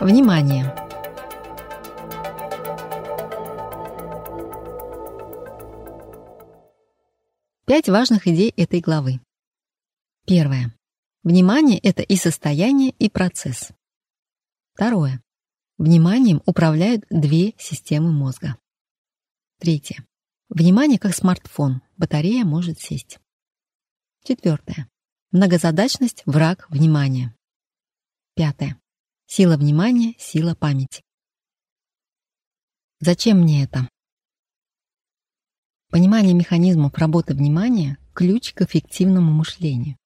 Внимание! Пять важных идей этой главы. Первое. Внимание — это и состояние, и процесс. Второе. Вниманием управляют две системы мозга. Третье. Внимание как смартфон, батарея может сесть. Четвертое. Многозадачность — враг внимания. Пятое. Сила внимания — сила памяти. Зачем мне это? Понимание механизмов работы внимания — ключ к эффективному мышлению.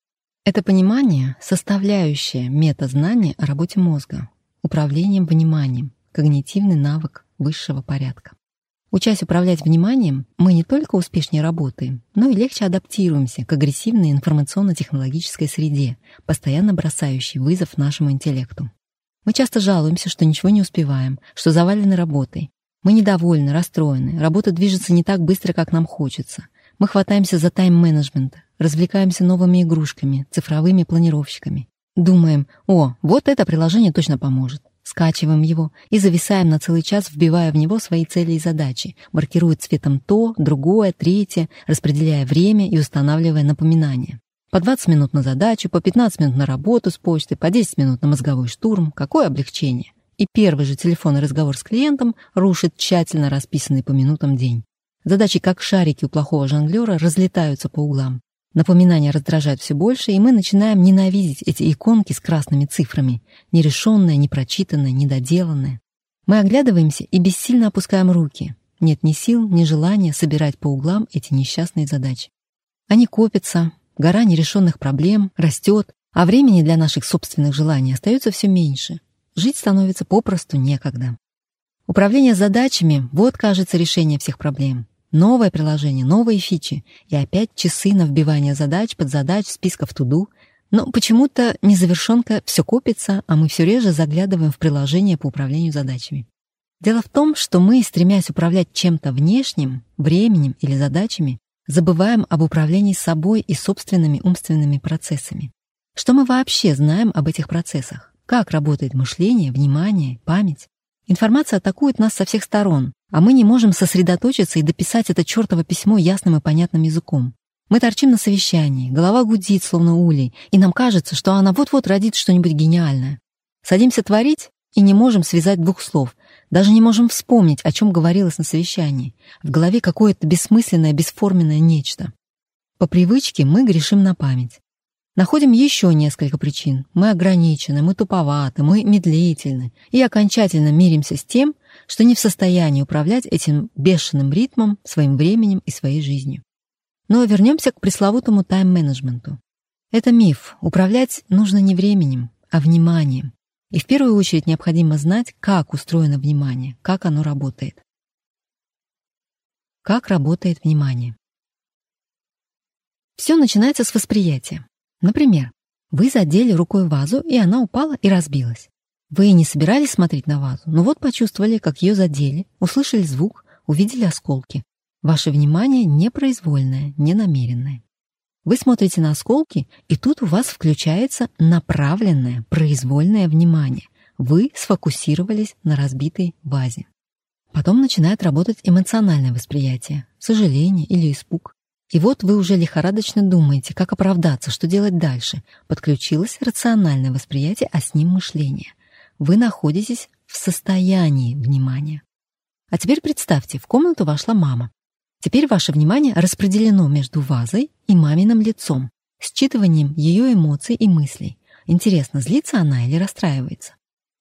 Это понимание — составляющая метазнания о работе мозга, управлением вниманием, когнитивный навык высшего порядка. Учась управлять вниманием, мы не только успешнее работаем, но и легче адаптируемся к агрессивной информационно-технологической среде, постоянно бросающей вызов нашему интеллекту. Мы часто жалуемся, что ничего не успеваем, что завалены работой, мы недовольны, расстроены, работа движется не так быстро, как нам хочется. Мы хватаемся за тайм-менеджмент, развлекаемся новыми игрушками, цифровыми планировщиками. Думаем, о, вот это приложение точно поможет. Скачиваем его и зависаем на целый час, вбивая в него свои цели и задачи, маркируя цветом то, другое, третье, распределяя время и устанавливая напоминания. По 20 минут на задачу, по 15 минут на работу с почтой, по 10 минут на мозговой штурм. Какое облегчение! и первый же телефонный разговор с клиентом рушит тщательно расписанный по минутам день. Задачи, как шарики у плохого жонглера, разлетаются по углам. Напоминания раздражают все больше, и мы начинаем ненавидеть эти иконки с красными цифрами, нерешенное, непрочитанное, недоделанное. Мы оглядываемся и бессильно опускаем руки. Нет ни сил, ни желания собирать по углам эти несчастные задачи. Они копятся, гора нерешенных проблем растет, а времени для наших собственных желаний остается все меньше. Жить становится попросту некогда. Управление задачами — вот, кажется, решение всех проблем. Новое приложение, новые фичи и опять часы на вбивание задач, подзадач, списков туду. Но почему-то незавершенка все копится, а мы все реже заглядываем в приложение по управлению задачами. Дело в том, что мы, стремясь управлять чем-то внешним, временем или задачами, забываем об управлении собой и собственными умственными процессами. Что мы вообще знаем об этих процессах? Как работает мышление, внимание, память? Информация атакует нас со всех сторон, а мы не можем сосредоточиться и дописать это чертово письмо ясным и понятным языком. Мы торчим на совещании, голова гудит, словно улей, и нам кажется, что она вот-вот родит что-нибудь гениальное. Садимся творить и не можем связать двух слов, даже не можем вспомнить, о чем говорилось на совещании. В голове какое-то бессмысленное, бесформенное нечто. По привычке мы грешим на память. Находим еще несколько причин. Мы ограничены, мы туповаты, мы медлительны. И окончательно миримся с тем, что не в состоянии управлять этим бешеным ритмом, своим временем и своей жизнью. Но вернемся к пресловутому тайм-менеджменту. Это миф. Управлять нужно не временем, а вниманием. И в первую очередь необходимо знать, как устроено внимание, как оно работает. Как работает внимание? Все начинается с восприятия. Например, вы задели рукой вазу, и она упала и разбилась. Вы не собирались смотреть на вазу, но вот почувствовали, как ее задели, услышали звук, увидели осколки. Ваше внимание непроизвольное, ненамеренное. Вы смотрите на осколки, и тут у вас включается направленное, произвольное внимание. Вы сфокусировались на разбитой вазе. Потом начинает работать эмоциональное восприятие, сожаление или испуг. И вот вы уже лихорадочно думаете, как оправдаться, что делать дальше. Подключилось рациональное восприятие, а с ним мышление. Вы находитесь в состоянии внимания. А теперь представьте, в комнату вошла мама. Теперь ваше внимание распределено между вазой и маминым лицом, считыванием ее эмоций и мыслей. Интересно, злится она или расстраивается?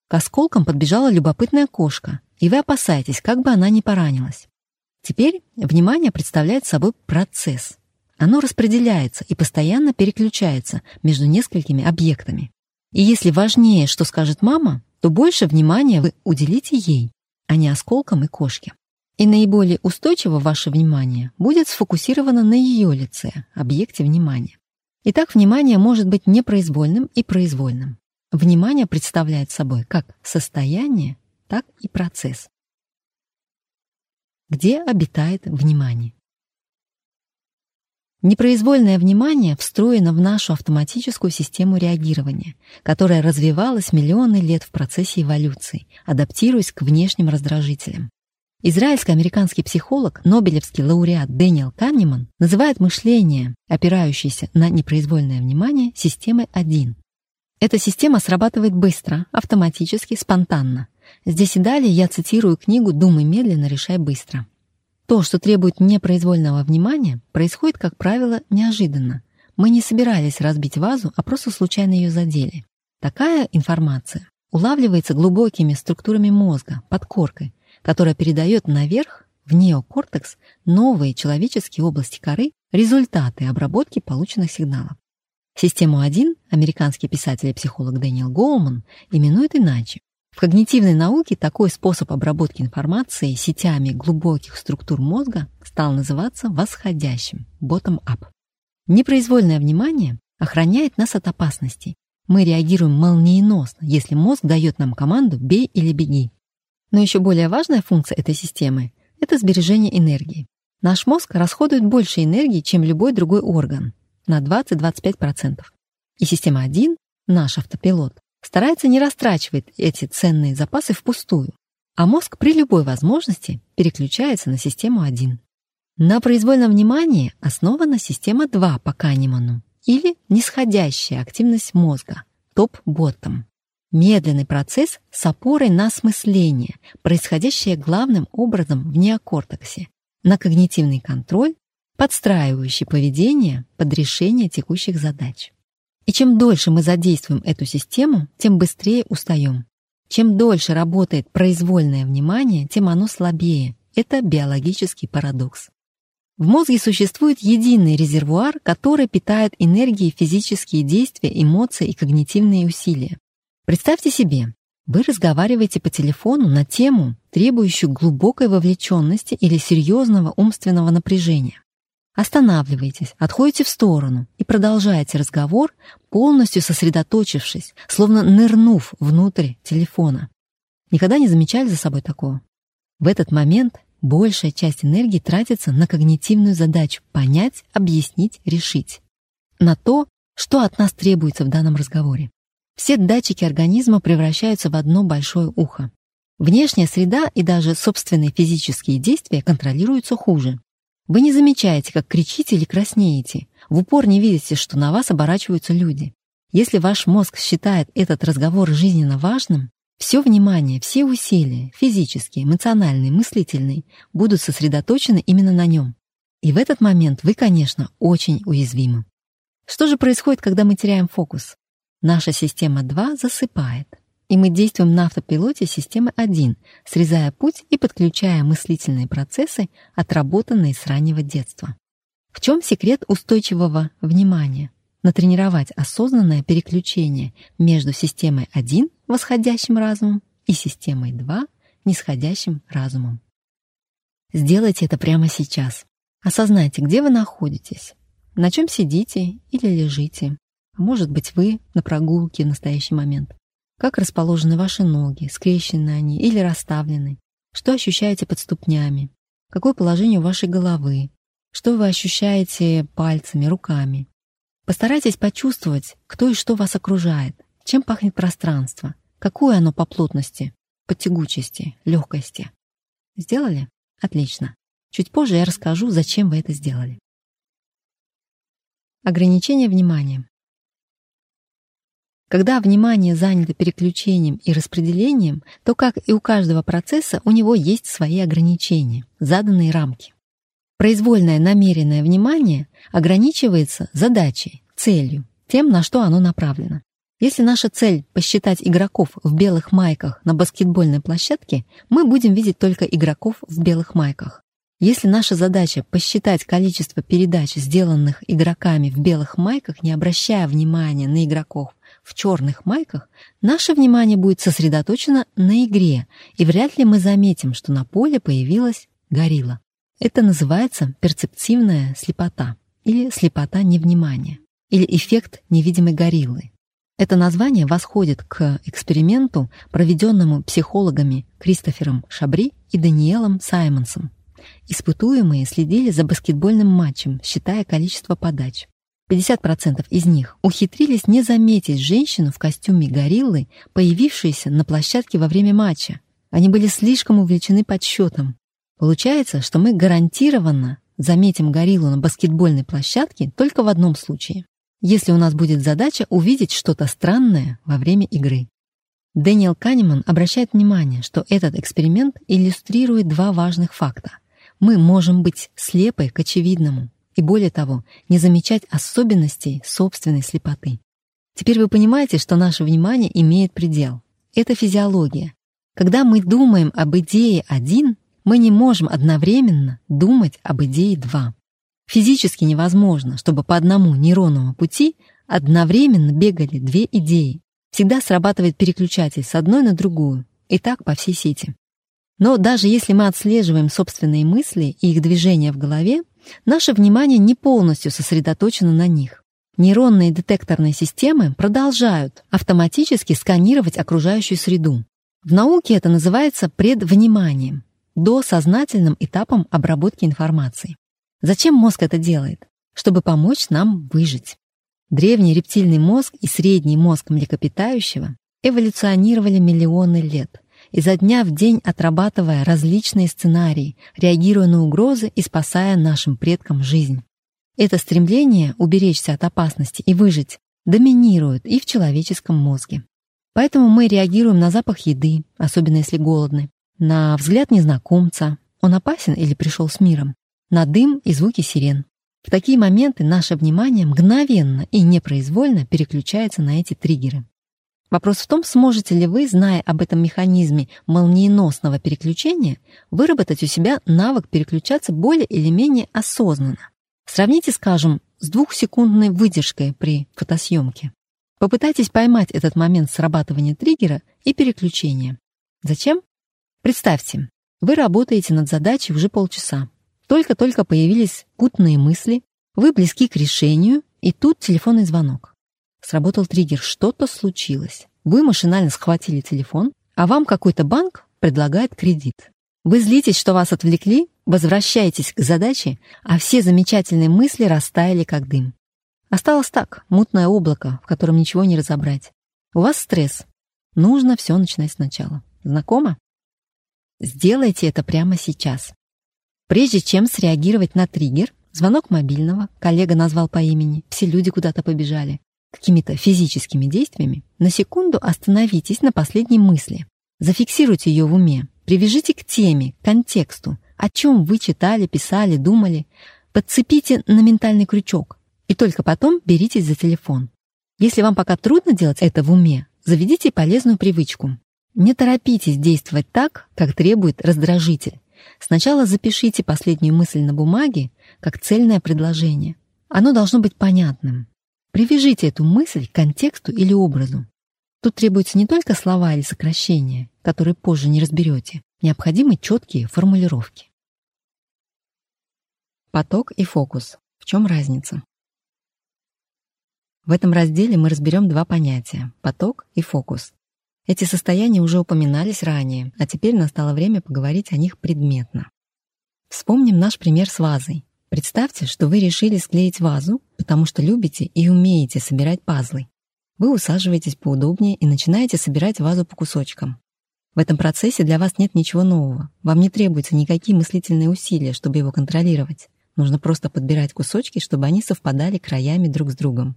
К осколкам подбежала любопытная кошка, и вы опасаетесь, как бы она не поранилась. Теперь внимание представляет собой процесс. Оно распределяется и постоянно переключается между несколькими объектами. И если важнее, что скажет мама, то больше внимания вы уделите ей, а не осколкам и кошке. И наиболее устойчиво ваше внимание будет сфокусировано на ее лице, объекте внимания. Итак, внимание может быть непроизвольным и произвольным. Внимание представляет собой как состояние, так и процесс. Где обитает внимание? Непроизвольное внимание встроено в нашу автоматическую систему реагирования, которая развивалась миллионы лет в процессе эволюции, адаптируясь к внешним раздражителям. Израильско-американский психолог, нобелевский лауреат Дэниел Канеман называет мышление, опирающееся на непроизвольное внимание, системой 1. Эта система срабатывает быстро, автоматически, спонтанно. Здесь и далее я цитирую книгу «Думай медленно, решай быстро». То, что требует непроизвольного внимания, происходит, как правило, неожиданно. Мы не собирались разбить вазу, а просто случайно ее задели. Такая информация улавливается глубокими структурами мозга, подкоркой, которая передает наверх, в неокортекс, новые человеческие области коры, результаты обработки полученных сигналов. Систему 1 американский писатель и психолог Дэниел Гоуман именует иначе в когнитивной науке такой способ обработки информации сетями глубоких структур мозга стал называться восходящим, bottom-up. Непроизвольное внимание охраняет нас от опасностей. Мы реагируем молниеносно, если мозг дает нам команду «бей или беги». Но еще более важная функция этой системы — это сбережение энергии. Наш мозг расходует больше энергии, чем любой другой орган, на 20-25%. И система 1, наш автопилот, старается не растрачивать эти ценные запасы впустую, а мозг при любой возможности переключается на систему 1. На произвольном внимании основана система 2 по Канеману или нисходящая активность мозга, топ-боттом. Медленный процесс с опорой на осмысление, происходящее главным образом в неокортексе, на когнитивный контроль, подстраивающий поведение под решение текущих задач. И чем дольше мы задействуем эту систему, тем быстрее устаем. Чем дольше работает произвольное внимание, тем оно слабее. Это биологический парадокс. В мозге существует единый резервуар, который питает энергией физические действия, эмоции и когнитивные усилия. Представьте себе, вы разговариваете по телефону на тему, требующую глубокой вовлеченности или серьезного умственного напряжения. Останавливаетесь, отходите в сторону и продолжаете разговор, полностью сосредоточившись, словно нырнув внутрь телефона. Никогда не замечали за собой такого? В этот момент большая часть энергии тратится на когнитивную задачу — понять, объяснить, решить. На то, что от нас требуется в данном разговоре. Все датчики организма превращаются в одно большое ухо. Внешняя среда и даже собственные физические действия контролируются хуже. Вы не замечаете, как кричите или краснеете. В упор не видите, что на вас оборачиваются люди. Если ваш мозг считает этот разговор жизненно важным, все внимание, все усилия, физические, эмоциональные, мыслительные, будут сосредоточены именно на нем. И в этот момент вы, конечно, очень уязвимы. Что же происходит, когда мы теряем фокус? Наша система 2 засыпает и мы действуем на автопилоте системы 1, срезая путь и подключая мыслительные процессы, отработанные с раннего детства. В чем секрет устойчивого внимания? Натренировать осознанное переключение между системой 1, восходящим разумом, и системой 2, нисходящим разумом. Сделайте это прямо сейчас. Осознайте, где вы находитесь, на чем сидите или лежите. А может быть, вы на прогулке в настоящий момент. Как расположены ваши ноги, скрещены они или расставлены? Что ощущаете под ступнями? Какое положение у вашей головы? Что вы ощущаете пальцами, руками? Постарайтесь почувствовать, кто и что вас окружает, чем пахнет пространство, какое оно по плотности, по тягучести, легкости. Сделали? Отлично. Чуть позже я расскажу, зачем вы это сделали. Ограничение внимания. Когда внимание занято переключением и распределением, то, как и у каждого процесса, у него есть свои ограничения, заданные рамки. Произвольное намеренное внимание ограничивается задачей, целью, тем, на что оно направлено. Если наша цель — посчитать игроков в белых майках на баскетбольной площадке, мы будем видеть только игроков в белых майках. Если наша задача — посчитать количество передач, сделанных игроками в белых майках, не обращая внимания на игроков в черных майках, наше внимание будет сосредоточено на игре, и вряд ли мы заметим, что на поле появилась горилла. Это называется перцептивная слепота или слепота невнимания, или эффект невидимой гориллы. Это название восходит к эксперименту, проведенному психологами Кристофером Шабри и Даниэлом Саймонсом. Испытуемые следили за баскетбольным матчем, считая количество подач. 50% из них ухитрились не заметить женщину в костюме гориллы, появившуюся на площадке во время матча. Они были слишком увлечены подсчетом. Получается, что мы гарантированно заметим гориллу на баскетбольной площадке только в одном случае если у нас будет задача увидеть что-то странное во время игры. Дэниел Канеман обращает внимание, что этот эксперимент иллюстрирует два важных факта. Мы можем быть слепы к очевидному и, более того, не замечать особенностей собственной слепоты. Теперь вы понимаете, что наше внимание имеет предел. Это физиология. Когда мы думаем об идее один, мы не можем одновременно думать об идее два. Физически невозможно, чтобы по одному нейронному пути одновременно бегали две идеи. Всегда срабатывает переключатель с одной на другую, и так по всей сети. Но даже если мы отслеживаем собственные мысли и их движения в голове, наше внимание не полностью сосредоточено на них. Нейронные детекторные системы продолжают автоматически сканировать окружающую среду. В науке это называется предвниманием, досознательным этапом обработки информации. Зачем мозг это делает? Чтобы помочь нам выжить. Древний рептильный мозг и средний мозг млекопитающего эволюционировали миллионы лет, изо дня в день отрабатывая различные сценарии, реагируя на угрозы и спасая нашим предкам жизнь. Это стремление уберечься от опасности и выжить доминирует и в человеческом мозге. Поэтому мы реагируем на запах еды, особенно если голодны, на взгляд незнакомца, он опасен или пришел с миром, на дым и звуки сирен. В такие моменты наше внимание мгновенно и непроизвольно переключается на эти триггеры. Вопрос в том, сможете ли вы, зная об этом механизме молниеносного переключения, выработать у себя навык переключаться более или менее осознанно. Сравните, скажем, с двухсекундной выдержкой при фотосъемке. Попытайтесь поймать этот момент срабатывания триггера и переключения. Зачем? Представьте, вы работаете над задачей уже полчаса. Только-только появились путные мысли, вы близки к решению, и тут телефонный звонок. Сработал триггер, что-то случилось. Вы машинально схватили телефон, а вам какой-то банк предлагает кредит. Вы злитесь, что вас отвлекли, возвращаетесь к задаче, а все замечательные мысли растаяли как дым. Осталось так, мутное облако, в котором ничего не разобрать. У вас стресс. Нужно все начинать сначала. Знакомо? Сделайте это прямо сейчас. Прежде чем среагировать на триггер, звонок мобильного, коллега назвал по имени, все люди куда-то побежали, какими-то физическими действиями, на секунду остановитесь на последней мысли. Зафиксируйте ее в уме, привяжите к теме, к контексту, о чем вы читали, писали, думали. Подцепите на ментальный крючок и только потом беритесь за телефон. Если вам пока трудно делать это в уме, заведите полезную привычку. Не торопитесь действовать так, как требует раздражитель. Сначала запишите последнюю мысль на бумаге, как цельное предложение. Оно должно быть понятным. Привяжите эту мысль к контексту или образу. Тут требуются не только слова или сокращения, которые позже не разберете, необходимы четкие формулировки. Поток и фокус. В чем разница? В этом разделе мы разберем два понятия – поток и фокус. Эти состояния уже упоминались ранее, а теперь настало время поговорить о них предметно. Вспомним наш пример с вазой. Представьте, что вы решили склеить вазу, потому что любите и умеете собирать пазлы. Вы усаживаетесь поудобнее и начинаете собирать вазу по кусочкам. В этом процессе для вас нет ничего нового. Вам не требуются никакие мыслительные усилия, чтобы его контролировать. Нужно просто подбирать кусочки, чтобы они совпадали краями друг с другом.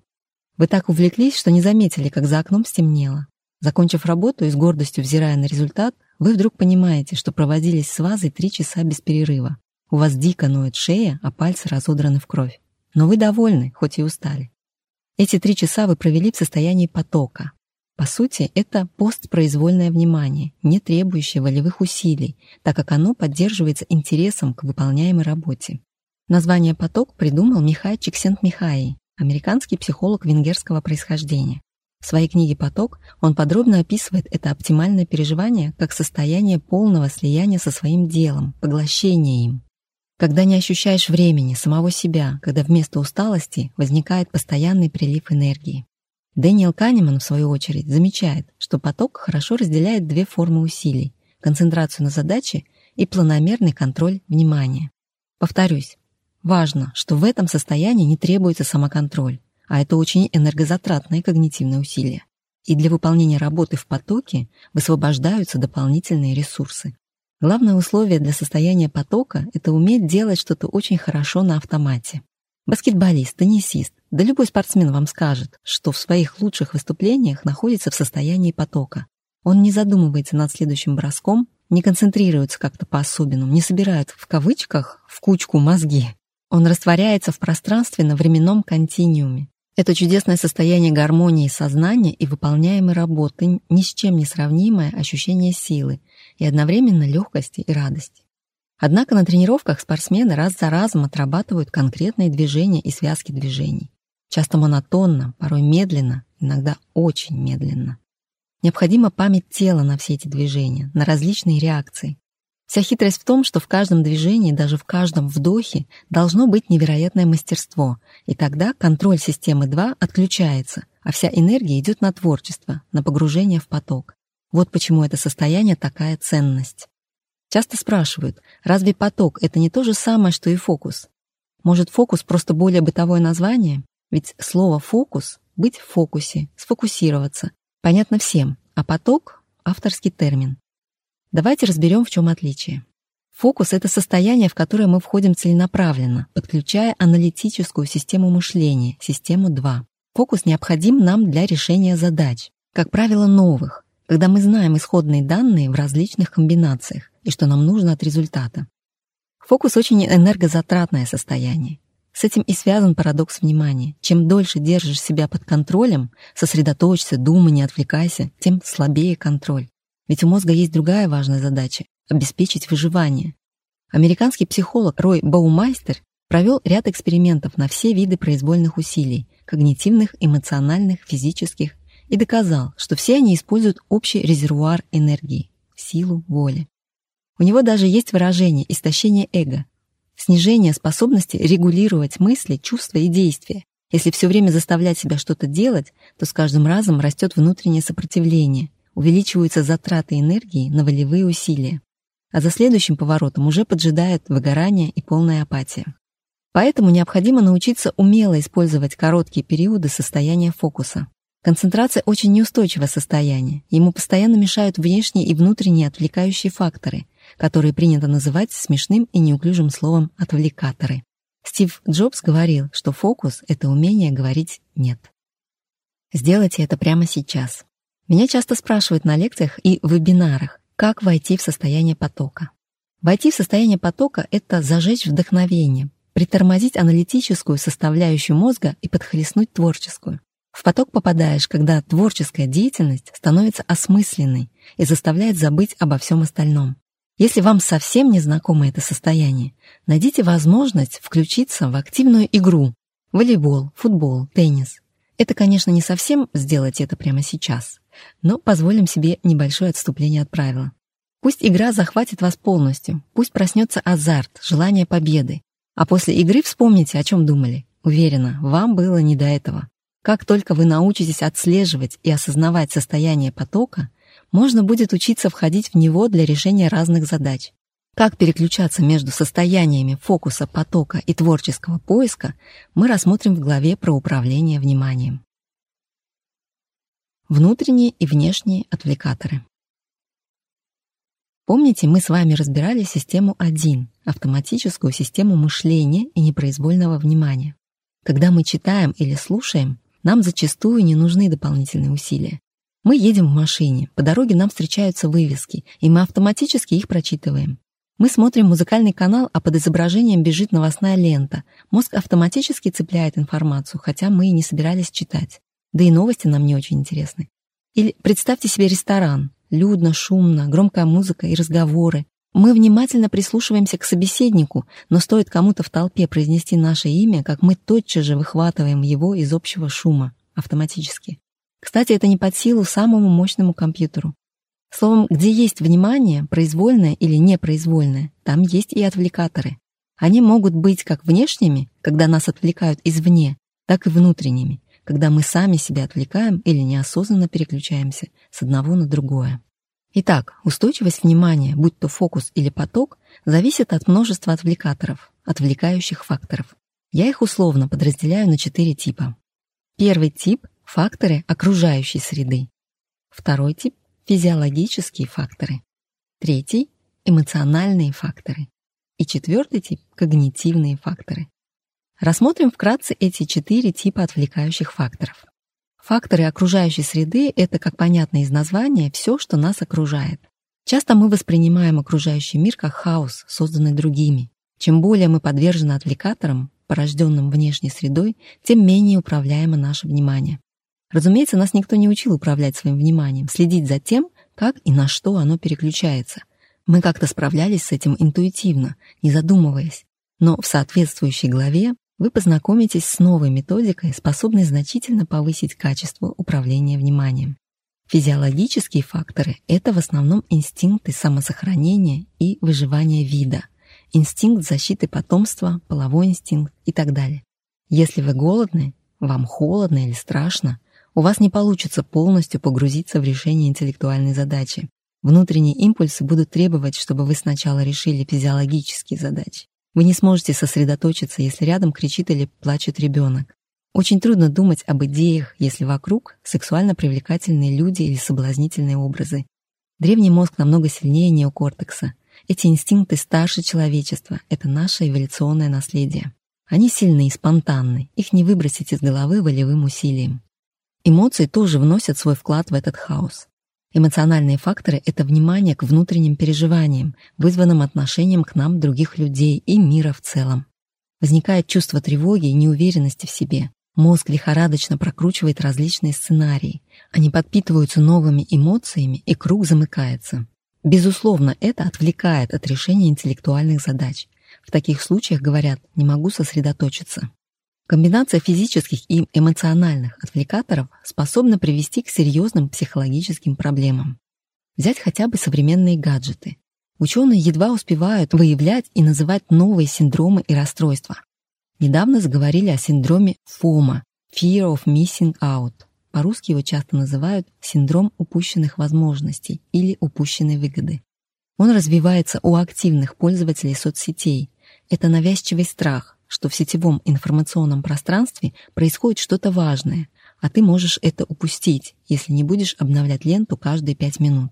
Вы так увлеклись, что не заметили, как за окном стемнело. Закончив работу и с гордостью взирая на результат, вы вдруг понимаете, что проводились с вазой три часа без перерыва. У вас дико ноет шея, а пальцы разодраны в кровь. Но вы довольны, хоть и устали. Эти три часа вы провели в состоянии потока. По сути, это постпроизвольное внимание, не требующее волевых усилий, так как оно поддерживается интересом к выполняемой работе. Название «поток» придумал Михай Чиксент-Михаи, американский психолог венгерского происхождения. В своей книге «Поток» он подробно описывает это оптимальное переживание как состояние полного слияния со своим делом, поглощения им. Когда не ощущаешь времени, самого себя, когда вместо усталости возникает постоянный прилив энергии. Дэниел Канеман, в свою очередь, замечает, что поток хорошо разделяет две формы усилий — концентрацию на задаче и планомерный контроль внимания. Повторюсь, важно, что в этом состоянии не требуется самоконтроль, а это очень энергозатратное когнитивное усилие. И для выполнения работы в потоке высвобождаются дополнительные ресурсы. Главное условие для состояния потока — это уметь делать что-то очень хорошо на автомате. Баскетболист, теннисист, да любой спортсмен вам скажет, что в своих лучших выступлениях находится в состоянии потока. Он не задумывается над следующим броском, не концентрируется как-то по-особенному, не собирает в кавычках в кучку мозги. Он растворяется в пространственно-временном континиуме. Это чудесное состояние гармонии сознания и выполняемой работы, ни с чем не сравнимое ощущение силы и одновременно легкости и радости. Однако на тренировках спортсмены раз за разом отрабатывают конкретные движения и связки движений. Часто монотонно, порой медленно, иногда очень медленно. Необходима память тела на все эти движения, на различные реакции. Вся хитрость в том, что в каждом движении, даже в каждом вдохе, должно быть невероятное мастерство, и тогда контроль системы 2 отключается, а вся энергия идет на творчество, на погружение в поток. Вот почему это состояние такая ценность. Часто спрашивают, разве поток — это не то же самое, что и фокус? Может, фокус просто более бытовое название? Ведь слово «фокус» — быть в фокусе, сфокусироваться. Понятно всем, а поток — авторский термин. Давайте разберем, в чем отличие. Фокус — это состояние, в которое мы входим целенаправленно, подключая аналитическую систему мышления, систему 2. Фокус необходим нам для решения задач, как правило, новых, когда мы знаем исходные данные в различных комбинациях и что нам нужно от результата. Фокус очень энергозатратное состояние. С этим и связан парадокс внимания. Чем дольше держишь себя под контролем, сосредоточься, думай, не отвлекайся, тем слабее контроль. Ведь у мозга есть другая важная задача — обеспечить выживание. Американский психолог Рой Баумайстер провел ряд экспериментов на все виды произвольных усилий — когнитивных, эмоциональных, физических — и доказал, что все они используют общий резервуар энергии — силу воли. У него даже есть выражение «истощение эго», Снижение способности регулировать мысли, чувства и действия. Если все время заставлять себя что-то делать, то с каждым разом растет внутреннее сопротивление, увеличиваются затраты энергии на волевые усилия. А за следующим поворотом уже поджидает выгорание и полная апатия. Поэтому необходимо научиться умело использовать короткие периоды состояния фокуса. Концентрация очень неустойчивое состояние. Ему постоянно мешают внешние и внутренние отвлекающие факторы, которые принято называть смешным и неуклюжим словом «отвлекаторы». Стив Джобс говорил, что фокус — это умение говорить «нет». Сделайте это прямо сейчас. Меня часто спрашивают на лекциях и вебинарах, как войти в состояние потока. Войти в состояние потока — это зажечь вдохновение, притормозить аналитическую составляющую мозга и подхлестнуть творческую. В поток попадаешь, когда творческая деятельность становится осмысленной и заставляет забыть обо всем остальном. Если вам совсем не знакомо это состояние, найдите возможность включиться в активную игру – волейбол, футбол, теннис. Это, конечно, не совсем сделать это прямо сейчас, но позволим себе небольшое отступление от правила. Пусть игра захватит вас полностью, пусть проснется азарт, желание победы, а после игры вспомните, о чем думали. Уверена, вам было не до этого. Как только вы научитесь отслеживать и осознавать состояние потока, можно будет учиться входить в него для решения разных задач. Как переключаться между состояниями фокуса, потока и творческого поиска, мы рассмотрим в главе про управление вниманием. Внутренние и внешние отвлекаторы. Помните, мы с вами разбирали систему 1, автоматическую систему мышления и непроизвольного внимания. Когда мы читаем или слушаем, нам зачастую не нужны дополнительные усилия. Мы едем в машине, по дороге нам встречаются вывески, и мы автоматически их прочитываем. Мы смотрим музыкальный канал, а под изображением бежит новостная лента. Мозг автоматически цепляет информацию, хотя мы и не собирались читать. Да и новости нам не очень интересны. Или представьте себе ресторан. Людно, шумно, громкая музыка и разговоры. Мы внимательно прислушиваемся к собеседнику, но стоит кому-то в толпе произнести наше имя, как мы тотчас же выхватываем его из общего шума автоматически. Кстати, это не под силу самому мощному компьютеру. Словом, где есть внимание, произвольное или непроизвольное, там есть и отвлекаторы. Они могут быть как внешними, когда нас отвлекают извне, так и внутренними, когда мы сами себя отвлекаем или неосознанно переключаемся с одного на другое. Итак, устойчивость внимания, будь то фокус или поток, зависит от множества отвлекаторов, отвлекающих факторов. Я их условно подразделяю на четыре типа. Первый тип — факторы окружающей среды. Второй тип — физиологические факторы. Третий — эмоциональные факторы. И четвертый тип — когнитивные факторы. Рассмотрим вкратце эти четыре типа отвлекающих факторов. Факторы окружающей среды — это, как понятно из названия, все, что нас окружает. Часто мы воспринимаем окружающий мир как хаос, созданный другими. Чем более мы подвержены отвлекаторам, порожденным внешней средой, тем менее управляемо наше внимание. Разумеется, нас никто не учил управлять своим вниманием, следить за тем, как и на что оно переключается. Мы как-то справлялись с этим интуитивно, не задумываясь. Но в соответствующей главе вы познакомитесь с новой методикой, способной значительно повысить качество управления вниманием. Физиологические факторы — это в основном инстинкты самосохранения и выживания вида, инстинкт защиты потомства, половой инстинкт и так далее. Если вы голодны, вам холодно или страшно, у вас не получится полностью погрузиться в решение интеллектуальной задачи. Внутренние импульсы будут требовать, чтобы вы сначала решили физиологические задачи. Вы не сможете сосредоточиться, если рядом кричит или плачет ребенок. Очень трудно думать об идеях, если вокруг сексуально привлекательные люди или соблазнительные образы. Древний мозг намного сильнее неокортекса. Эти инстинкты старше человечества, это наше эволюционное наследие. Они сильны и спонтанны, их не выбросить из головы волевым усилием. Эмоции тоже вносят свой вклад в этот хаос. Эмоциональные факторы — это внимание к внутренним переживаниям, вызванным отношением к нам других людей и мира в целом. Возникает чувство тревоги и неуверенности в себе. Мозг лихорадочно прокручивает различные сценарии. Они подпитываются новыми эмоциями, и круг замыкается. Безусловно, это отвлекает от решения интеллектуальных задач. В таких случаях говорят «не могу сосредоточиться». Комбинация физических и эмоциональных отвлекаторов способна привести к серьезным психологическим проблемам. Взять хотя бы современные гаджеты. Ученые едва успевают выявлять и называть новые синдромы и расстройства. Недавно заговорили о синдроме FOMO – Fear of Missing Out. По-русски его часто называют синдром упущенных возможностей или упущенной выгоды. Он развивается у активных пользователей соцсетей. Это навязчивый страх, что в сетевом информационном пространстве происходит что-то важное, а ты можешь это упустить, если не будешь обновлять ленту каждые пять минут.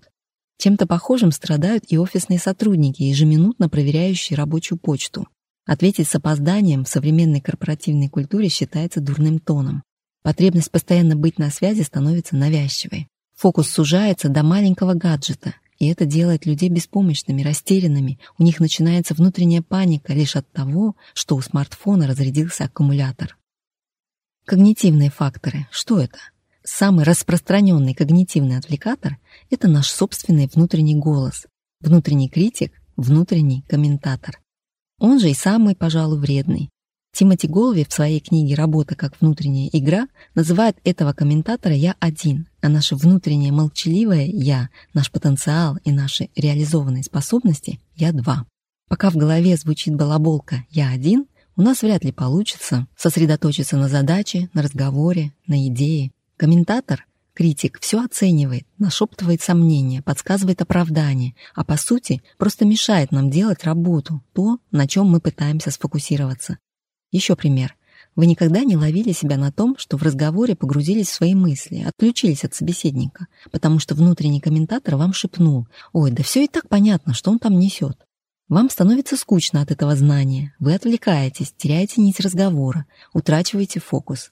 Чем-то похожим страдают и офисные сотрудники, ежеминутно проверяющие рабочую почту. Ответить с опозданием в современной корпоративной культуре считается дурным тоном. Потребность постоянно быть на связи становится навязчивой. Фокус сужается до маленького гаджета, и это делает людей беспомощными, растерянными. У них начинается внутренняя паника лишь от того, что у смартфона разрядился аккумулятор. Когнитивные факторы. Что это? Самый распространенный когнитивный отвлекатор — это наш собственный внутренний голос, внутренний критик, внутренний комментатор. Он же и самый, пожалуй, вредный. Тимоти Голви в своей книге «Работа как внутренняя игра» называет этого комментатора «я один», а наше внутреннее молчаливое «я», наш потенциал и наши реализованные способности «я два». Пока в голове звучит балаболка «я один», у нас вряд ли получится сосредоточиться на задаче, на разговоре, на идее. Комментатор, критик, все оценивает, нашептывает сомнения, подсказывает оправдание, а по сути просто мешает нам делать работу, то, на чем мы пытаемся сфокусироваться. Еще пример. Вы никогда не ловили себя на том, что в разговоре погрузились в свои мысли, отключились от собеседника, потому что внутренний комментатор вам шепнул «Ой, да все и так понятно, что он там несет». Вам становится скучно от этого знания, вы отвлекаетесь, теряете нить разговора, утрачиваете фокус.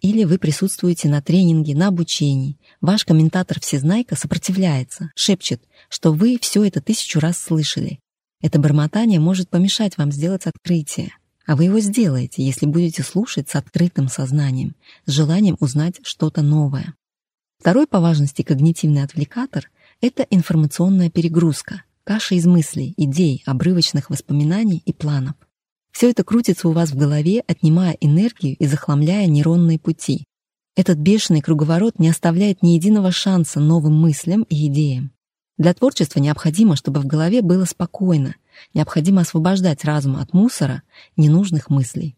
Или вы присутствуете на тренинге, на обучении. Ваш комментатор-всезнайка сопротивляется, шепчет, что вы все это тысячу раз слышали. Это бормотание может помешать вам сделать открытие. А вы его сделаете, если будете слушать с открытым сознанием, с желанием узнать что-то новое. Второй по важности когнитивный отвлекатор — это информационная перегрузка, каша из мыслей, идей, обрывочных воспоминаний и планов. Все это крутится у вас в голове, отнимая энергию и захламляя нейронные пути. Этот бешеный круговорот не оставляет ни единого шанса новым мыслям и идеям. Для творчества необходимо, чтобы в голове было спокойно, Необходимо освобождать разум от мусора, ненужных мыслей.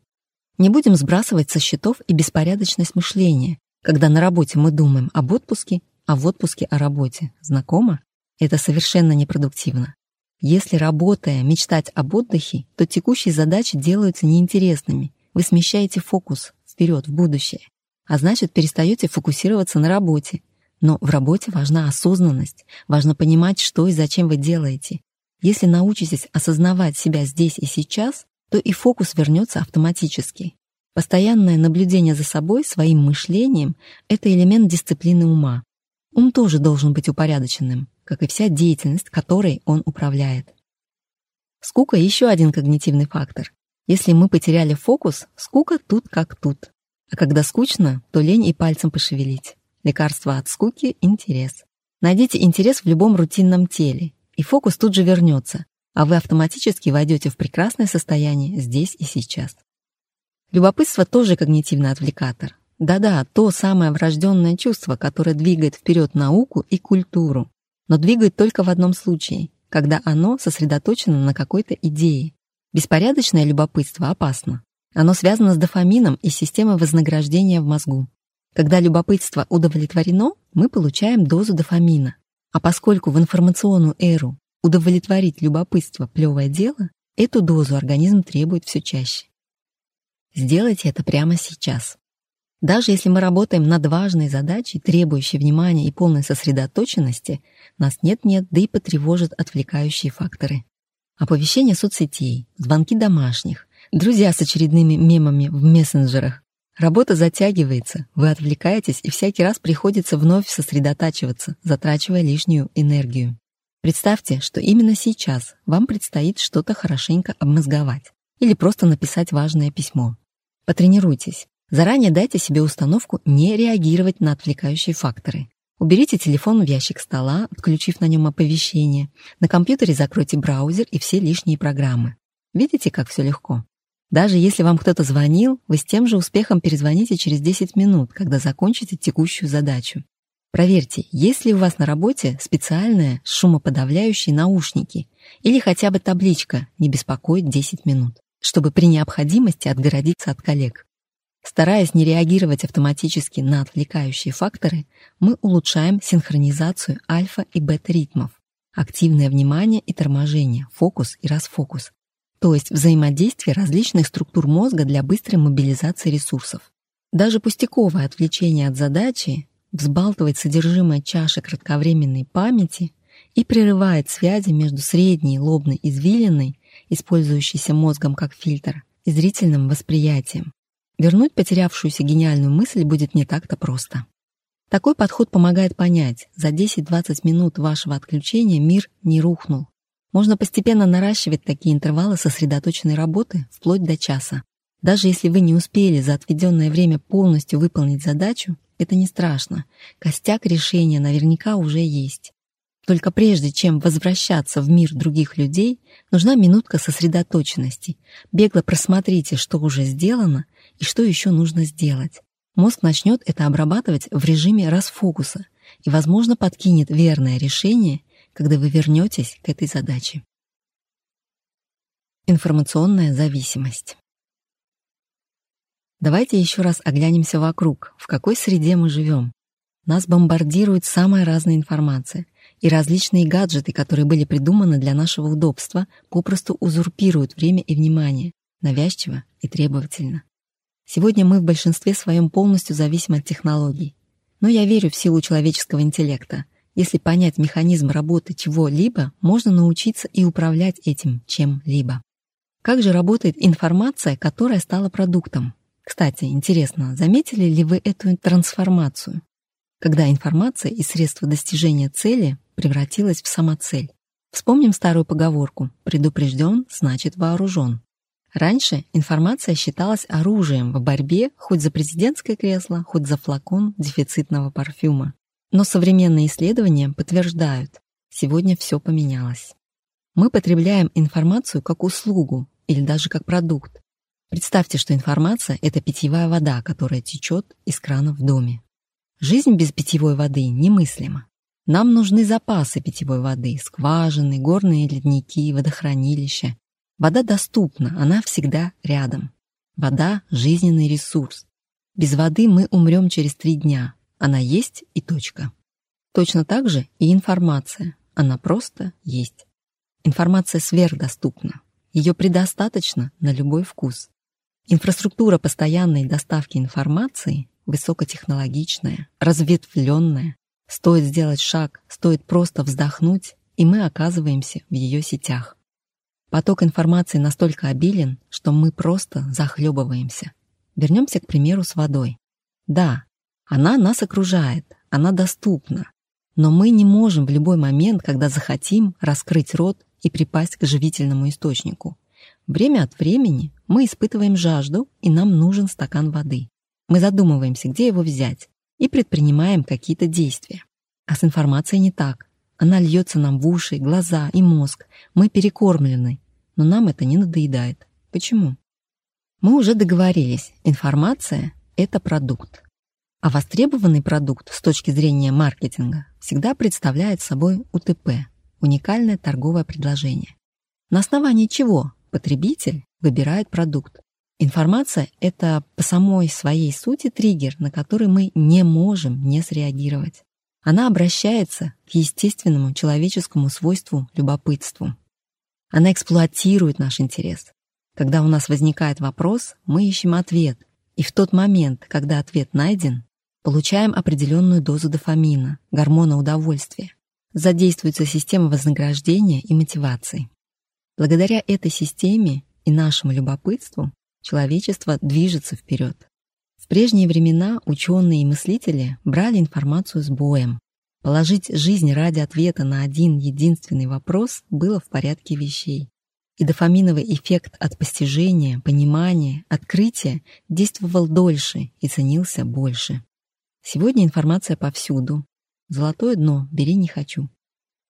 Не будем сбрасывать со счетов и беспорядочность мышления, когда на работе мы думаем об отпуске, а в отпуске о работе. Знакомо? Это совершенно непродуктивно. Если работая мечтать об отдыхе, то текущие задачи делаются неинтересными. Вы смещаете фокус вперед, в будущее. А значит, перестаете фокусироваться на работе. Но в работе важна осознанность, важно понимать, что и зачем вы делаете. Если научитесь осознавать себя здесь и сейчас, то и фокус вернется автоматически. Постоянное наблюдение за собой, своим мышлением — это элемент дисциплины ума. Ум тоже должен быть упорядоченным, как и вся деятельность, которой он управляет. Скука — еще один когнитивный фактор. Если мы потеряли фокус, скука тут как тут. А когда скучно, то лень и пальцем пошевелить. Лекарство от скуки — интерес. Найдите интерес в любом рутинном теле, и фокус тут же вернется, а вы автоматически войдете в прекрасное состояние здесь и сейчас. Любопытство тоже когнитивный отвлекатор. Да-да, то самое врожденное чувство, которое двигает вперед науку и культуру, но двигает только в одном случае, когда оно сосредоточено на какой-то идее. Беспорядочное любопытство опасно. Оно связано с дофамином и системой вознаграждения в мозгу. Когда любопытство удовлетворено, мы получаем дозу дофамина. А поскольку в информационную эру удовлетворить любопытство – плевое дело, эту дозу организм требует все чаще. Сделайте это прямо сейчас. Даже если мы работаем над важной задачей, требующей внимания и полной сосредоточенности, нас нет-нет, да и потревожат отвлекающие факторы. Оповещения соцсетей, звонки домашних, друзья с очередными мемами в мессенджерах. Работа затягивается, вы отвлекаетесь, и всякий раз приходится вновь сосредотачиваться, затрачивая лишнюю энергию. Представьте, что именно сейчас вам предстоит что-то хорошенько обмозговать или просто написать важное письмо. Потренируйтесь. Заранее дайте себе установку не реагировать на отвлекающие факторы. Уберите телефон в ящик стола, отключив на нем оповещение. На компьютере закройте браузер и все лишние программы. Видите, как все легко? Даже если вам кто-то звонил, вы с тем же успехом перезвоните через 10 минут, когда закончите текущую задачу. Проверьте, есть ли у вас на работе специальные шумоподавляющие наушники или хотя бы табличка «Не беспокоить 10 минут», чтобы при необходимости отгородиться от коллег. Стараясь не реагировать автоматически на отвлекающие факторы, мы улучшаем синхронизацию альфа и бета-ритмов, активное внимание и торможение, фокус и расфокус, то есть взаимодействие различных структур мозга для быстрой мобилизации ресурсов. Даже пустяковое отвлечение от задачи взбалтывает содержимое чаши кратковременной памяти и прерывает связи между средней лобной извилиной, использующейся мозгом как фильтр, и зрительным восприятием. Вернуть потерявшуюся гениальную мысль будет не так-то просто. Такой подход помогает понять, за 10-20 минут вашего отключения мир не рухнул. Можно постепенно наращивать такие интервалы сосредоточенной работы вплоть до часа. Даже если вы не успели за отведенное время полностью выполнить задачу, это не страшно. Костяк решения наверняка уже есть. Только прежде чем возвращаться в мир других людей, нужна минутка сосредоточенности. Бегло просмотрите, что уже сделано и что еще нужно сделать. Мозг начнет это обрабатывать в режиме расфокуса и, возможно, подкинет верное решение, когда вы вернетесь к этой задаче. Информационная зависимость. Давайте еще раз оглянемся вокруг, в какой среде мы живем. Нас бомбардирует самая разная информация, и различные гаджеты, которые были придуманы для нашего удобства, попросту узурпируют время и внимание, навязчиво и требовательно. Сегодня мы в большинстве своем полностью зависим от технологий. Но я верю в силу человеческого интеллекта. Если понять механизм работы чего-либо, можно научиться и управлять этим чем-либо. Как же работает информация, которая стала продуктом? Кстати, интересно, заметили ли вы эту трансформацию? Когда информация и средство достижения цели превратилась в самоцель. Вспомним старую поговорку «предупрежден, значит вооружен». Раньше информация считалась оружием в борьбе хоть за президентское кресло, хоть за флакон дефицитного парфюма. Но современные исследования подтверждают, сегодня все поменялось. Мы потребляем информацию как услугу или даже как продукт, Представьте, что информация — это питьевая вода, которая течет из крана в доме. Жизнь без питьевой воды немыслима. Нам нужны запасы питьевой воды, скважины, горные ледники, водохранилища. Вода доступна, она всегда рядом. Вода — жизненный ресурс. Без воды мы умрем через три дня. Она есть и точка. Точно так же и информация. Она просто есть. Информация сверхдоступна. Ее предостаточно на любой вкус. Инфраструктура постоянной доставки информации высокотехнологичная, разветвленная. Стоит сделать шаг, стоит просто вздохнуть, и мы оказываемся в ее сетях. Поток информации настолько обилен, что мы просто захлебываемся. Вернемся, к примеру, с водой. Да, она нас окружает, она доступна, но мы не можем в любой момент, когда захотим, раскрыть рот и припасть к живительному источнику. Время от времени мы испытываем жажду, и нам нужен стакан воды. Мы задумываемся, где его взять, и предпринимаем какие-то действия. А с информацией не так. Она льется нам в уши, глаза и мозг. Мы перекормлены, но нам это не надоедает. Почему? Мы уже договорились, информация — это продукт. А востребованный продукт с точки зрения маркетинга всегда представляет собой УТП – уникальное торговое предложение. На основании чего потребитель выбирает продукт? Информация — это по самой своей сути триггер, на который мы не можем не среагировать. Она обращается к естественному человеческому свойству любопытству. Она эксплуатирует наш интерес. Когда у нас возникает вопрос, мы ищем ответ, и в тот момент, когда ответ найден, Получаем определенную дозу дофамина, гормона удовольствия. Задействуется система вознаграждения и мотивации. Благодаря этой системе и нашему любопытству человечество движется вперед. В прежние времена ученые и мыслители брали информацию с боем. Положить жизнь ради ответа на один единственный вопрос было в порядке вещей. И дофаминовый эффект от постижения, понимания, открытия действовал дольше и ценился больше. Сегодня информация повсюду. Золотое дно бери не хочу.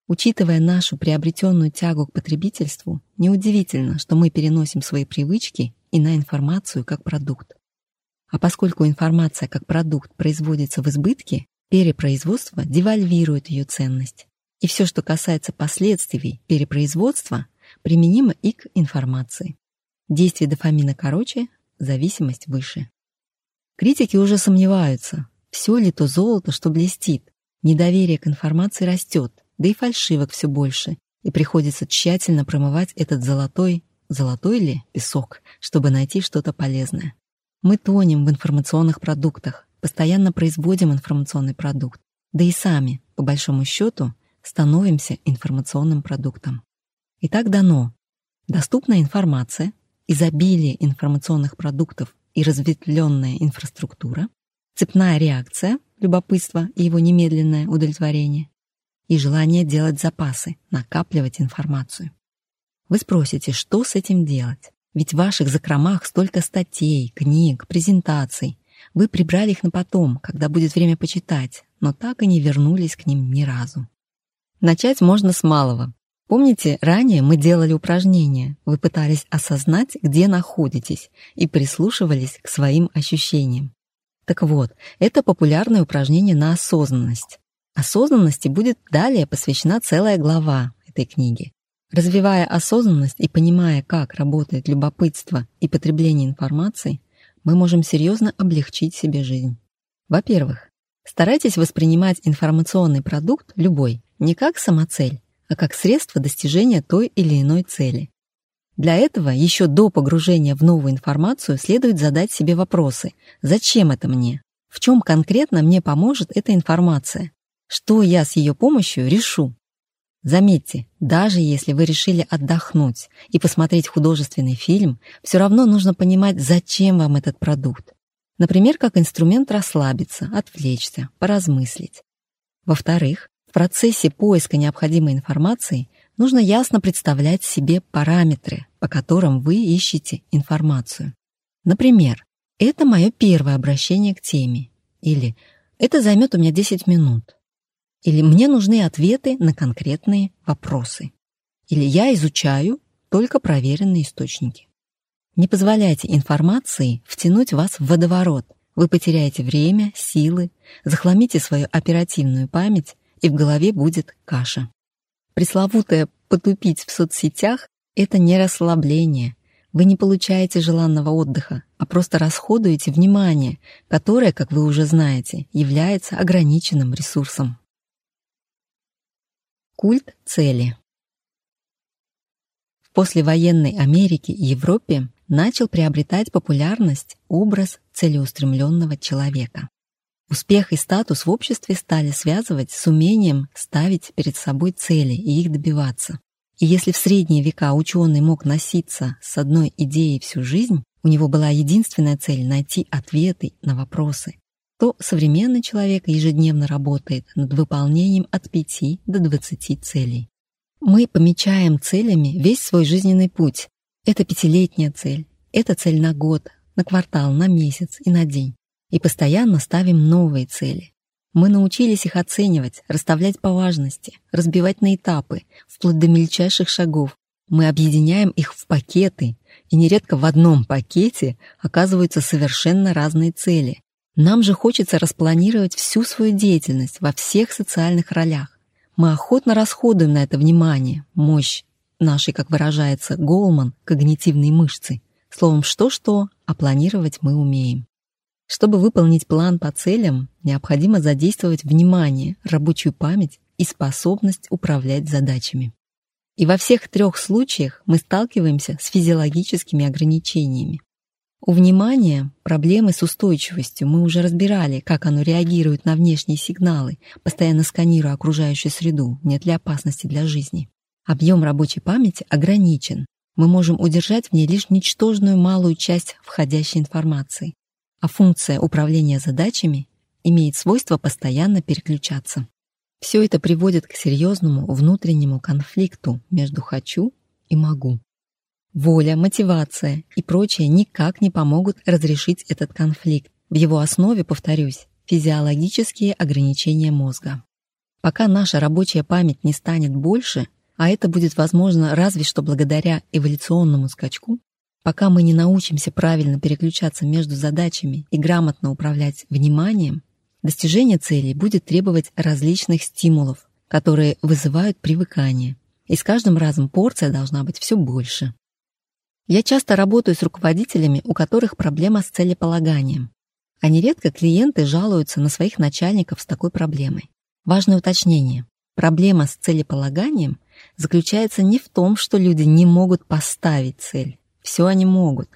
Учитывая нашу приобретенную тягу к потребительству, неудивительно, что мы переносим свои привычки и на информацию как продукт. А поскольку информация как продукт производится в избытке, перепроизводство девальвирует ее ценность. И все, что касается последствий перепроизводства, применимо и к информации. Действие дофамина короче, зависимость выше. Критики уже сомневаются, все ли то золото, что блестит? Недоверие к информации растет, да и фальшивок все больше, и приходится тщательно промывать этот золотой, золотой ли, песок, чтобы найти что-то полезное. Мы тонем в информационных продуктах, постоянно производим информационный продукт, да и сами, по большому счету, становимся информационным продуктом. И так дано. Доступная информация, изобилие информационных продуктов и разветвленная инфраструктура цепная реакция, любопытство и его немедленное удовлетворение, и желание делать запасы, накапливать информацию. Вы спросите, что с этим делать? Ведь в ваших закромах столько статей, книг, презентаций. Вы прибрали их на потом, когда будет время почитать, но так и не вернулись к ним ни разу. Начать можно с малого. Помните, ранее мы делали упражнения, вы пытались осознать, где находитесь, и прислушивались к своим ощущениям. Так вот, это популярное упражнение на осознанность. Осознанности будет далее посвящена целая глава этой книги. Развивая осознанность и понимая, как работает любопытство и потребление информации, мы можем серьезно облегчить себе жизнь. Во-первых, старайтесь воспринимать информационный продукт, любой, не как самоцель, а как средство достижения той или иной цели. Для этого еще до погружения в новую информацию следует задать себе вопросы. Зачем это мне? В чем конкретно мне поможет эта информация? Что я с ее помощью решу? Заметьте, даже если вы решили отдохнуть и посмотреть художественный фильм, все равно нужно понимать, зачем вам этот продукт. Например, как инструмент расслабиться, отвлечься, поразмыслить. Во-вторых, в процессе поиска необходимой информации нужно ясно представлять себе параметры, по которым вы ищете информацию. Например, это мое первое обращение к теме. Или это займет у меня 10 минут. Или мне нужны ответы на конкретные вопросы. Или я изучаю только проверенные источники. Не позволяйте информации втянуть вас в водоворот. Вы потеряете время, силы, захламите свою оперативную память, и в голове будет каша. Пресловутое «потупить в соцсетях» — это не расслабление. Вы не получаете желанного отдыха, а просто расходуете внимание, которое, как вы уже знаете, является ограниченным ресурсом. Культ цели. В послевоенной Америке и Европе начал приобретать популярность образ целеустремленного человека. Успех и статус в обществе стали связывать с умением ставить перед собой цели и их добиваться. И если в средние века ученый мог носиться с одной идеей всю жизнь, у него была единственная цель — найти ответы на вопросы, то современный человек ежедневно работает над выполнением от 5 до 20 целей. Мы помечаем целями весь свой жизненный путь. Это пятилетняя цель, это цель на год, на квартал, на месяц и на день. И постоянно ставим новые цели. Мы научились их оценивать, расставлять по важности, разбивать на этапы, вплоть до мельчайших шагов. Мы объединяем их в пакеты, и нередко в одном пакете оказываются совершенно разные цели. Нам же хочется распланировать всю свою деятельность во всех социальных ролях. Мы охотно расходуем на это внимание, мощь нашей, как выражается Голман, когнитивной мышцы. Словом, что-что, а планировать мы умеем. Чтобы выполнить план по целям, необходимо задействовать внимание, рабочую память и способность управлять задачами. И во всех трех случаях мы сталкиваемся с физиологическими ограничениями. У внимания проблемы с устойчивостью мы уже разбирали, как оно реагирует на внешние сигналы, постоянно сканируя окружающую среду, нет ли опасности для жизни. Объем рабочей памяти ограничен. Мы можем удержать в ней лишь ничтожную малую часть входящей информации а функция управления задачами имеет свойство постоянно переключаться. Все это приводит к серьезному внутреннему конфликту между «хочу» и «могу». Воля, мотивация и прочее никак не помогут разрешить этот конфликт. В его основе, повторюсь, физиологические ограничения мозга. Пока наша рабочая память не станет больше, а это будет возможно разве что благодаря эволюционному скачку, Пока мы не научимся правильно переключаться между задачами и грамотно управлять вниманием, достижение целей будет требовать различных стимулов, которые вызывают привыкание. И с каждым разом порция должна быть все больше. Я часто работаю с руководителями, у которых проблема с целеполаганием. А нередко клиенты жалуются на своих начальников с такой проблемой. Важное уточнение. Проблема с целеполаганием заключается не в том, что люди не могут поставить цель, все они могут.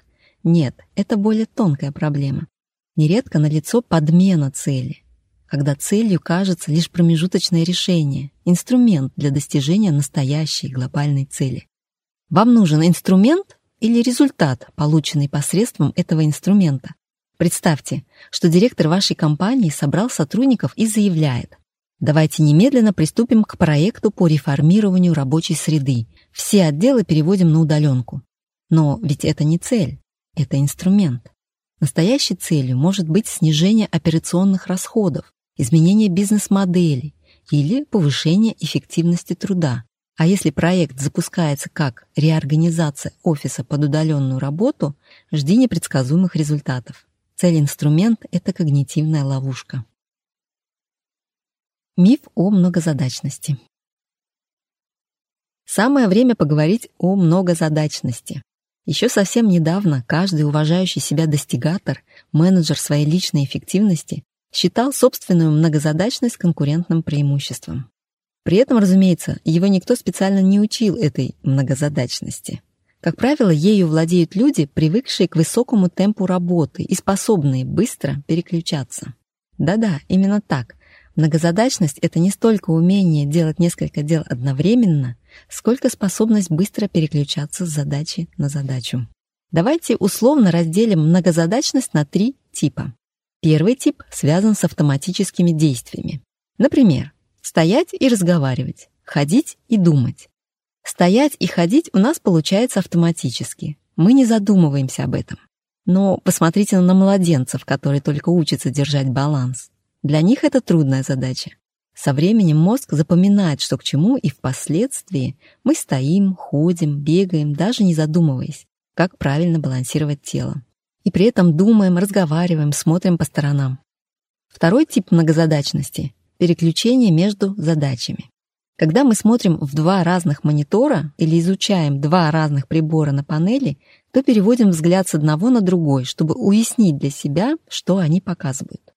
Нет, это более тонкая проблема. Нередко налицо подмена цели, когда целью кажется лишь промежуточное решение, инструмент для достижения настоящей глобальной цели. Вам нужен инструмент или результат, полученный посредством этого инструмента? Представьте, что директор вашей компании собрал сотрудников и заявляет, давайте немедленно приступим к проекту по реформированию рабочей среды. Все отделы переводим на удаленку. Но ведь это не цель, это инструмент. Настоящей целью может быть снижение операционных расходов, изменение бизнес-модели или повышение эффективности труда. А если проект запускается как реорганизация офиса под удаленную работу, жди непредсказуемых результатов. Цель-инструмент — это когнитивная ловушка. Миф о многозадачности. Самое время поговорить о многозадачности. Еще совсем недавно каждый уважающий себя достигатор, менеджер своей личной эффективности, считал собственную многозадачность конкурентным преимуществом. При этом, разумеется, его никто специально не учил этой многозадачности. Как правило, ею владеют люди, привыкшие к высокому темпу работы и способные быстро переключаться. Да-да, именно так. Многозадачность — это не столько умение делать несколько дел одновременно, сколько способность быстро переключаться с задачи на задачу. Давайте условно разделим многозадачность на три типа. Первый тип связан с автоматическими действиями. Например, стоять и разговаривать, ходить и думать. Стоять и ходить у нас получается автоматически. Мы не задумываемся об этом. Но посмотрите на младенцев, которые только учатся держать баланс. Для них это трудная задача. Со временем мозг запоминает, что к чему, и впоследствии мы стоим, ходим, бегаем, даже не задумываясь, как правильно балансировать тело. И при этом думаем, разговариваем, смотрим по сторонам. Второй тип многозадачности — переключение между задачами. Когда мы смотрим в два разных монитора или изучаем два разных прибора на панели, то переводим взгляд с одного на другой, чтобы уяснить для себя, что они показывают.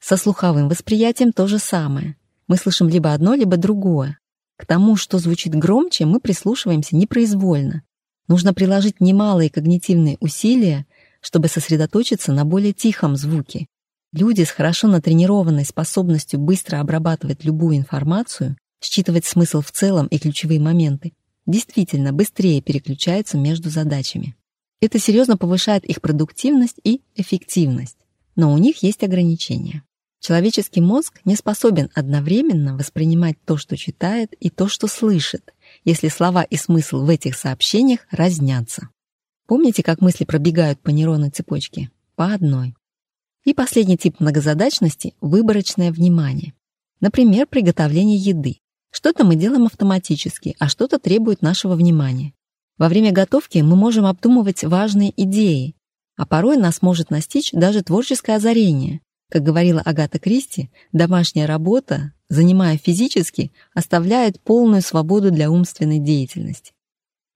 Со слуховым восприятием то же самое. Мы слышим либо одно, либо другое. К тому, что звучит громче, мы прислушиваемся непроизвольно. Нужно приложить немалые когнитивные усилия, чтобы сосредоточиться на более тихом звуке. Люди с хорошо натренированной способностью быстро обрабатывать любую информацию, считывать смысл в целом и ключевые моменты, действительно быстрее переключаются между задачами. Это серьезно повышает их продуктивность и эффективность. Но у них есть ограничения. Человеческий мозг не способен одновременно воспринимать то, что читает, и то, что слышит, если слова и смысл в этих сообщениях разнятся. Помните, как мысли пробегают по нейронной цепочке? По одной. И последний тип многозадачности — выборочное внимание. Например, приготовление еды. Что-то мы делаем автоматически, а что-то требует нашего внимания. Во время готовки мы можем обдумывать важные идеи, а порой нас может настичь даже творческое озарение. Как говорила Агата Кристи, домашняя работа, занимая физически, оставляет полную свободу для умственной деятельности.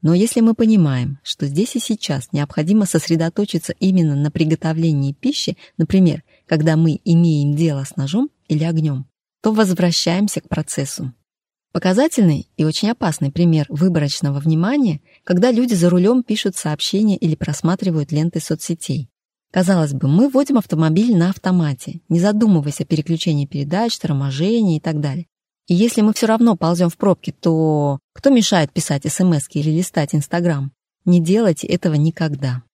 Но если мы понимаем, что здесь и сейчас необходимо сосредоточиться именно на приготовлении пищи, например, когда мы имеем дело с ножом или огнем, то возвращаемся к процессу. Показательный и очень опасный пример выборочного внимания, когда люди за рулем пишут сообщения или просматривают ленты соцсетей. Казалось бы, мы вводим автомобиль на автомате, не задумываясь о переключении передач, торможении и так далее. И если мы все равно ползем в пробке, то кто мешает писать смс или листать Инстаграм? Не делайте этого никогда.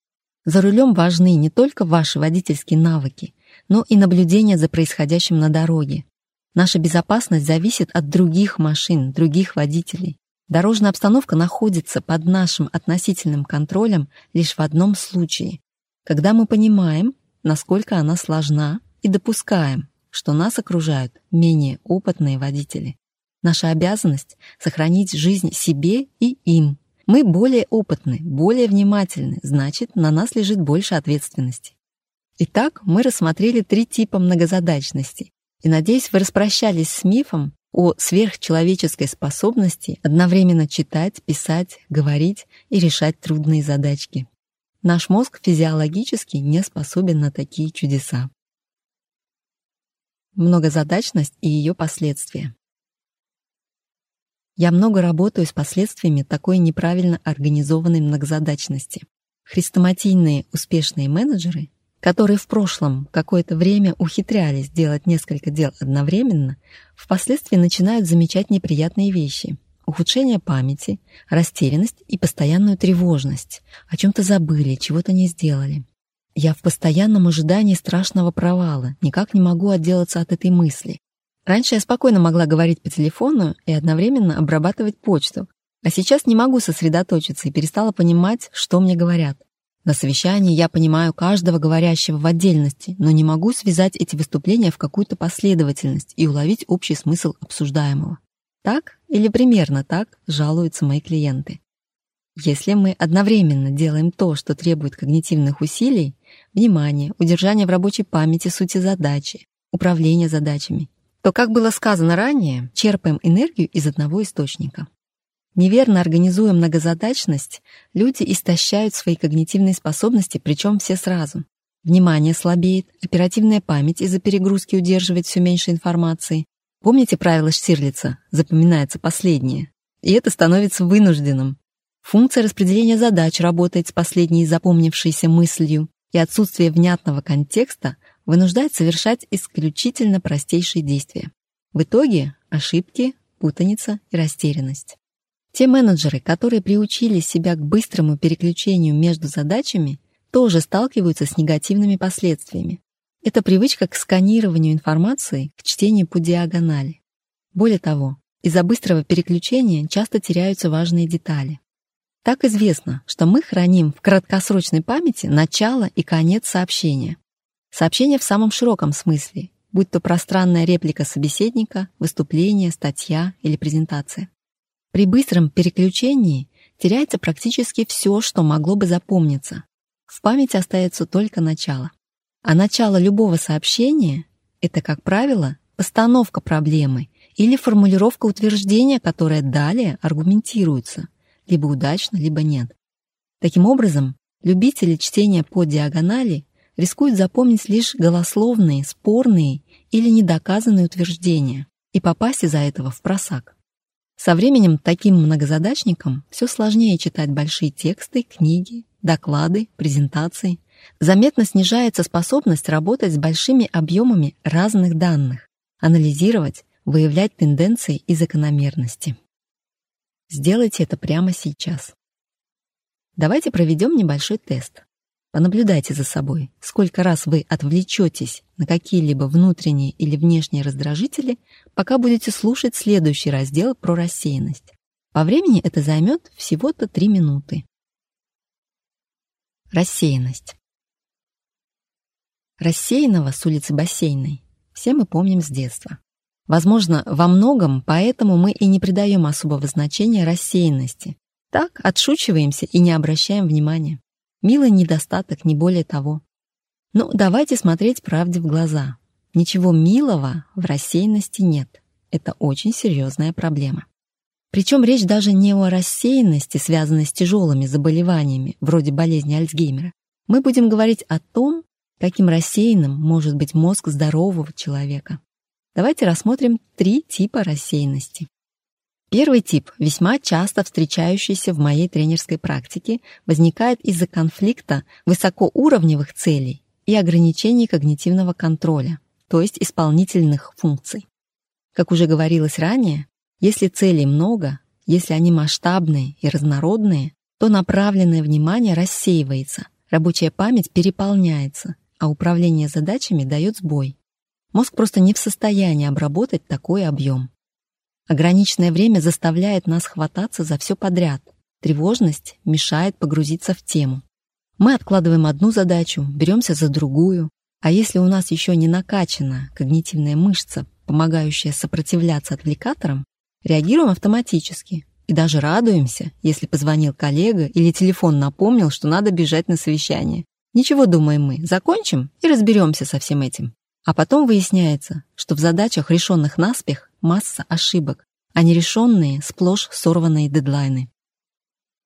За рулем важны не только ваши водительские навыки, но и наблюдение за происходящим на дороге, Наша безопасность зависит от других машин, других водителей. Дорожная обстановка находится под нашим относительным контролем лишь в одном случае, когда мы понимаем, насколько она сложна, и допускаем, что нас окружают менее опытные водители. Наша обязанность — сохранить жизнь себе и им. Мы более опытны, более внимательны, значит, на нас лежит больше ответственности. Итак, мы рассмотрели три типа многозадачности, и надеюсь, вы распрощались с мифом о сверхчеловеческой способности одновременно читать, писать, говорить и решать трудные задачки. Наш мозг физиологически не способен на такие чудеса. Многозадачность и ее последствия. Я много работаю с последствиями такой неправильно организованной многозадачности. Хрестоматийные успешные менеджеры которые в прошлом какое-то время ухитрялись делать несколько дел одновременно, впоследствии начинают замечать неприятные вещи. Ухудшение памяти, растерянность и постоянную тревожность. О чем-то забыли, чего-то не сделали. Я в постоянном ожидании страшного провала, никак не могу отделаться от этой мысли. Раньше я спокойно могла говорить по телефону и одновременно обрабатывать почту, а сейчас не могу сосредоточиться и перестала понимать, что мне говорят. На совещании я понимаю каждого говорящего в отдельности, но не могу связать эти выступления в какую-то последовательность и уловить общий смысл обсуждаемого. Так или примерно так жалуются мои клиенты. Если мы одновременно делаем то, что требует когнитивных усилий, внимания, удержания в рабочей памяти сути задачи, управления задачами, то, как было сказано ранее, черпаем энергию из одного источника. Неверно организуя многозадачность, люди истощают свои когнитивные способности, причем все сразу. Внимание слабеет, оперативная память из-за перегрузки удерживает все меньше информации. Помните правило Штирлица «запоминается последнее»? И это становится вынужденным. Функция распределения задач работает с последней запомнившейся мыслью, и отсутствие внятного контекста вынуждает совершать исключительно простейшие действия. В итоге ошибки, путаница и растерянность. Те менеджеры, которые приучили себя к быстрому переключению между задачами, тоже сталкиваются с негативными последствиями. Это привычка к сканированию информации, к чтению по диагонали. Более того, из-за быстрого переключения часто теряются важные детали. Так известно, что мы храним в краткосрочной памяти начало и конец сообщения. Сообщение в самом широком смысле, будь то пространная реплика собеседника, выступление, статья или презентация. При быстром переключении теряется практически все, что могло бы запомниться. В памяти остается только начало. А начало любого сообщения — это, как правило, постановка проблемы или формулировка утверждения, которое далее аргументируется, либо удачно, либо нет. Таким образом, Любители чтения по диагонали рискуют запомнить лишь голословные, спорные или недоказанные утверждения и попасть из-за этого в просак. Со временем таким многозадачникам все сложнее читать большие тексты, книги, доклады, презентации. Заметно снижается способность работать с большими объемами разных данных, анализировать, выявлять тенденции и закономерности. Сделайте это прямо сейчас. Давайте проведем небольшой тест. Понаблюдайте за собой, сколько раз вы отвлечетесь на какие-либо внутренние или внешние раздражители, пока будете слушать следующий раздел про рассеянность. По времени это займет всего-то 3 минуты. Рассеянность. Рассеянного с улицы Бассейной все мы помним с детства. Возможно, во многом поэтому мы и не придаем особого значения рассеянности. Так отшучиваемся и не обращаем внимания. Милый недостаток, не более того. Ну, давайте смотреть правде в глаза. Ничего милого в рассеянности нет. Это очень серьезная проблема. Причем речь даже не о рассеянности, связанной с тяжелыми заболеваниями, вроде болезни Альцгеймера. Мы будем говорить о том, каким рассеянным может быть мозг здорового человека. Давайте рассмотрим три типа рассеянности. Первый тип, весьма часто встречающийся в моей тренерской практике, возникает из-за конфликта высокоуровневых целей и ограничений когнитивного контроля, то есть исполнительных функций. Как уже говорилось ранее, если целей много, если они масштабные и разнородные, то направленное внимание рассеивается, рабочая память переполняется, а управление задачами дает сбой. Мозг просто не в состоянии обработать такой объем. Ограниченное время заставляет нас хвататься за все подряд. Тревожность мешает погрузиться в тему. Мы откладываем одну задачу, беремся за другую, а если у нас еще не накачана когнитивная мышца, помогающая сопротивляться отвлекаторам, реагируем автоматически и даже радуемся, если позвонил коллега или телефон напомнил, что надо бежать на совещание. Ничего, думаем мы, закончим и разберемся со всем этим. А потом выясняется, что в задачах, решенных наспех, масса ошибок, а нерешенные сплошь сорванные дедлайны.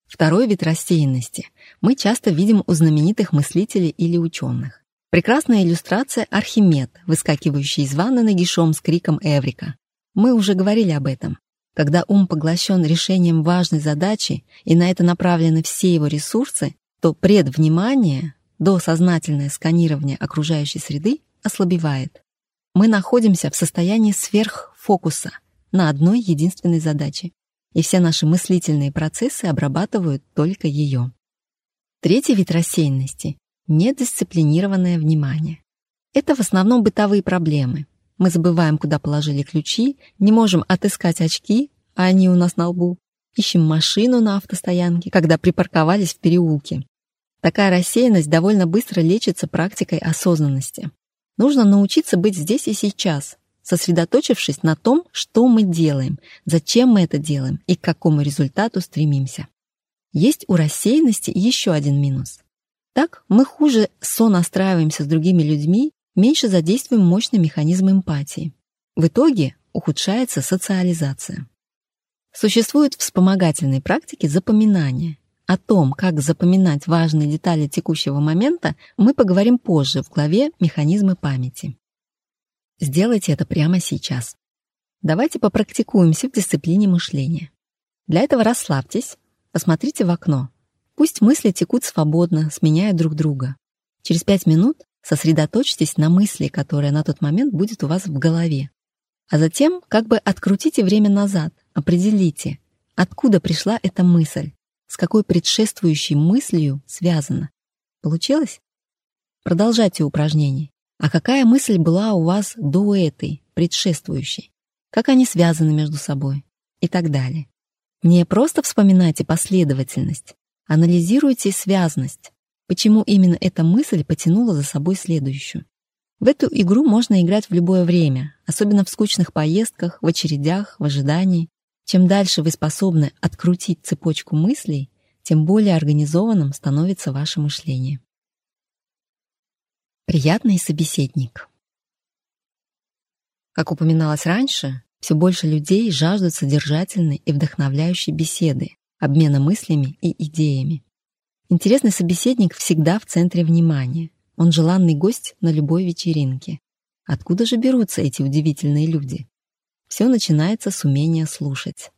Второй вид рассеянности мы часто видим у знаменитых мыслителей или ученых. Прекрасная иллюстрация Архимед, выскакивающий из ванны нагишом с криком «Эврика». Мы уже говорили об этом. Когда ум поглощен решением важной задачи и на это направлены все его ресурсы, то предвнимание, досознательное сканирование окружающей среды ослабевает. Мы находимся в состоянии сверхфокуса на одной единственной задаче, и все наши мыслительные процессы обрабатывают только ее. Третий вид рассеянности — недисциплинированное внимание. Это в основном бытовые проблемы. Мы забываем, куда положили ключи, не можем отыскать очки, а они у нас на лбу. Ищем машину на автостоянке, когда припарковались в переулке. Такая рассеянность довольно быстро лечится практикой осознанности. Нужно научиться быть здесь и сейчас, сосредоточившись на том, что мы делаем, зачем мы это делаем и к какому результату стремимся. Есть у рассеянности еще один минус. Так мы хуже сонастраиваемся с другими людьми, меньше задействуем мощный механизм эмпатии. В итоге ухудшается социализация. Существуют вспомогательные практики запоминания, о том, как запоминать важные детали текущего момента, мы поговорим позже в главе «Механизмы памяти». Сделайте это прямо сейчас. Давайте попрактикуемся в дисциплине мышления. Для этого расслабьтесь, посмотрите в окно. Пусть мысли текут свободно, сменяя друг друга. Через пять минут сосредоточьтесь на мысли, которая на тот момент будет у вас в голове. А затем как бы открутите время назад, определите, откуда пришла эта мысль, с какой предшествующей мыслью связано. Получилось? Продолжайте упражнение. А какая мысль была у вас до этой, предшествующей? Как они связаны между собой? И так далее. Не просто вспоминайте последовательность, анализируйте связность. Почему именно эта мысль потянула за собой следующую? В эту игру можно играть в любое время, особенно в скучных поездках, в очередях, в ожидании. Чем дальше вы способны открутить цепочку мыслей, тем более организованным становится ваше мышление. Приятный собеседник. Как упоминалось раньше, все больше людей жаждут содержательной и вдохновляющей беседы, обмена мыслями и идеями. Интересный собеседник всегда в центре внимания. Он желанный гость на любой вечеринке. Откуда же берутся эти удивительные люди? Все начинается с умения слушать.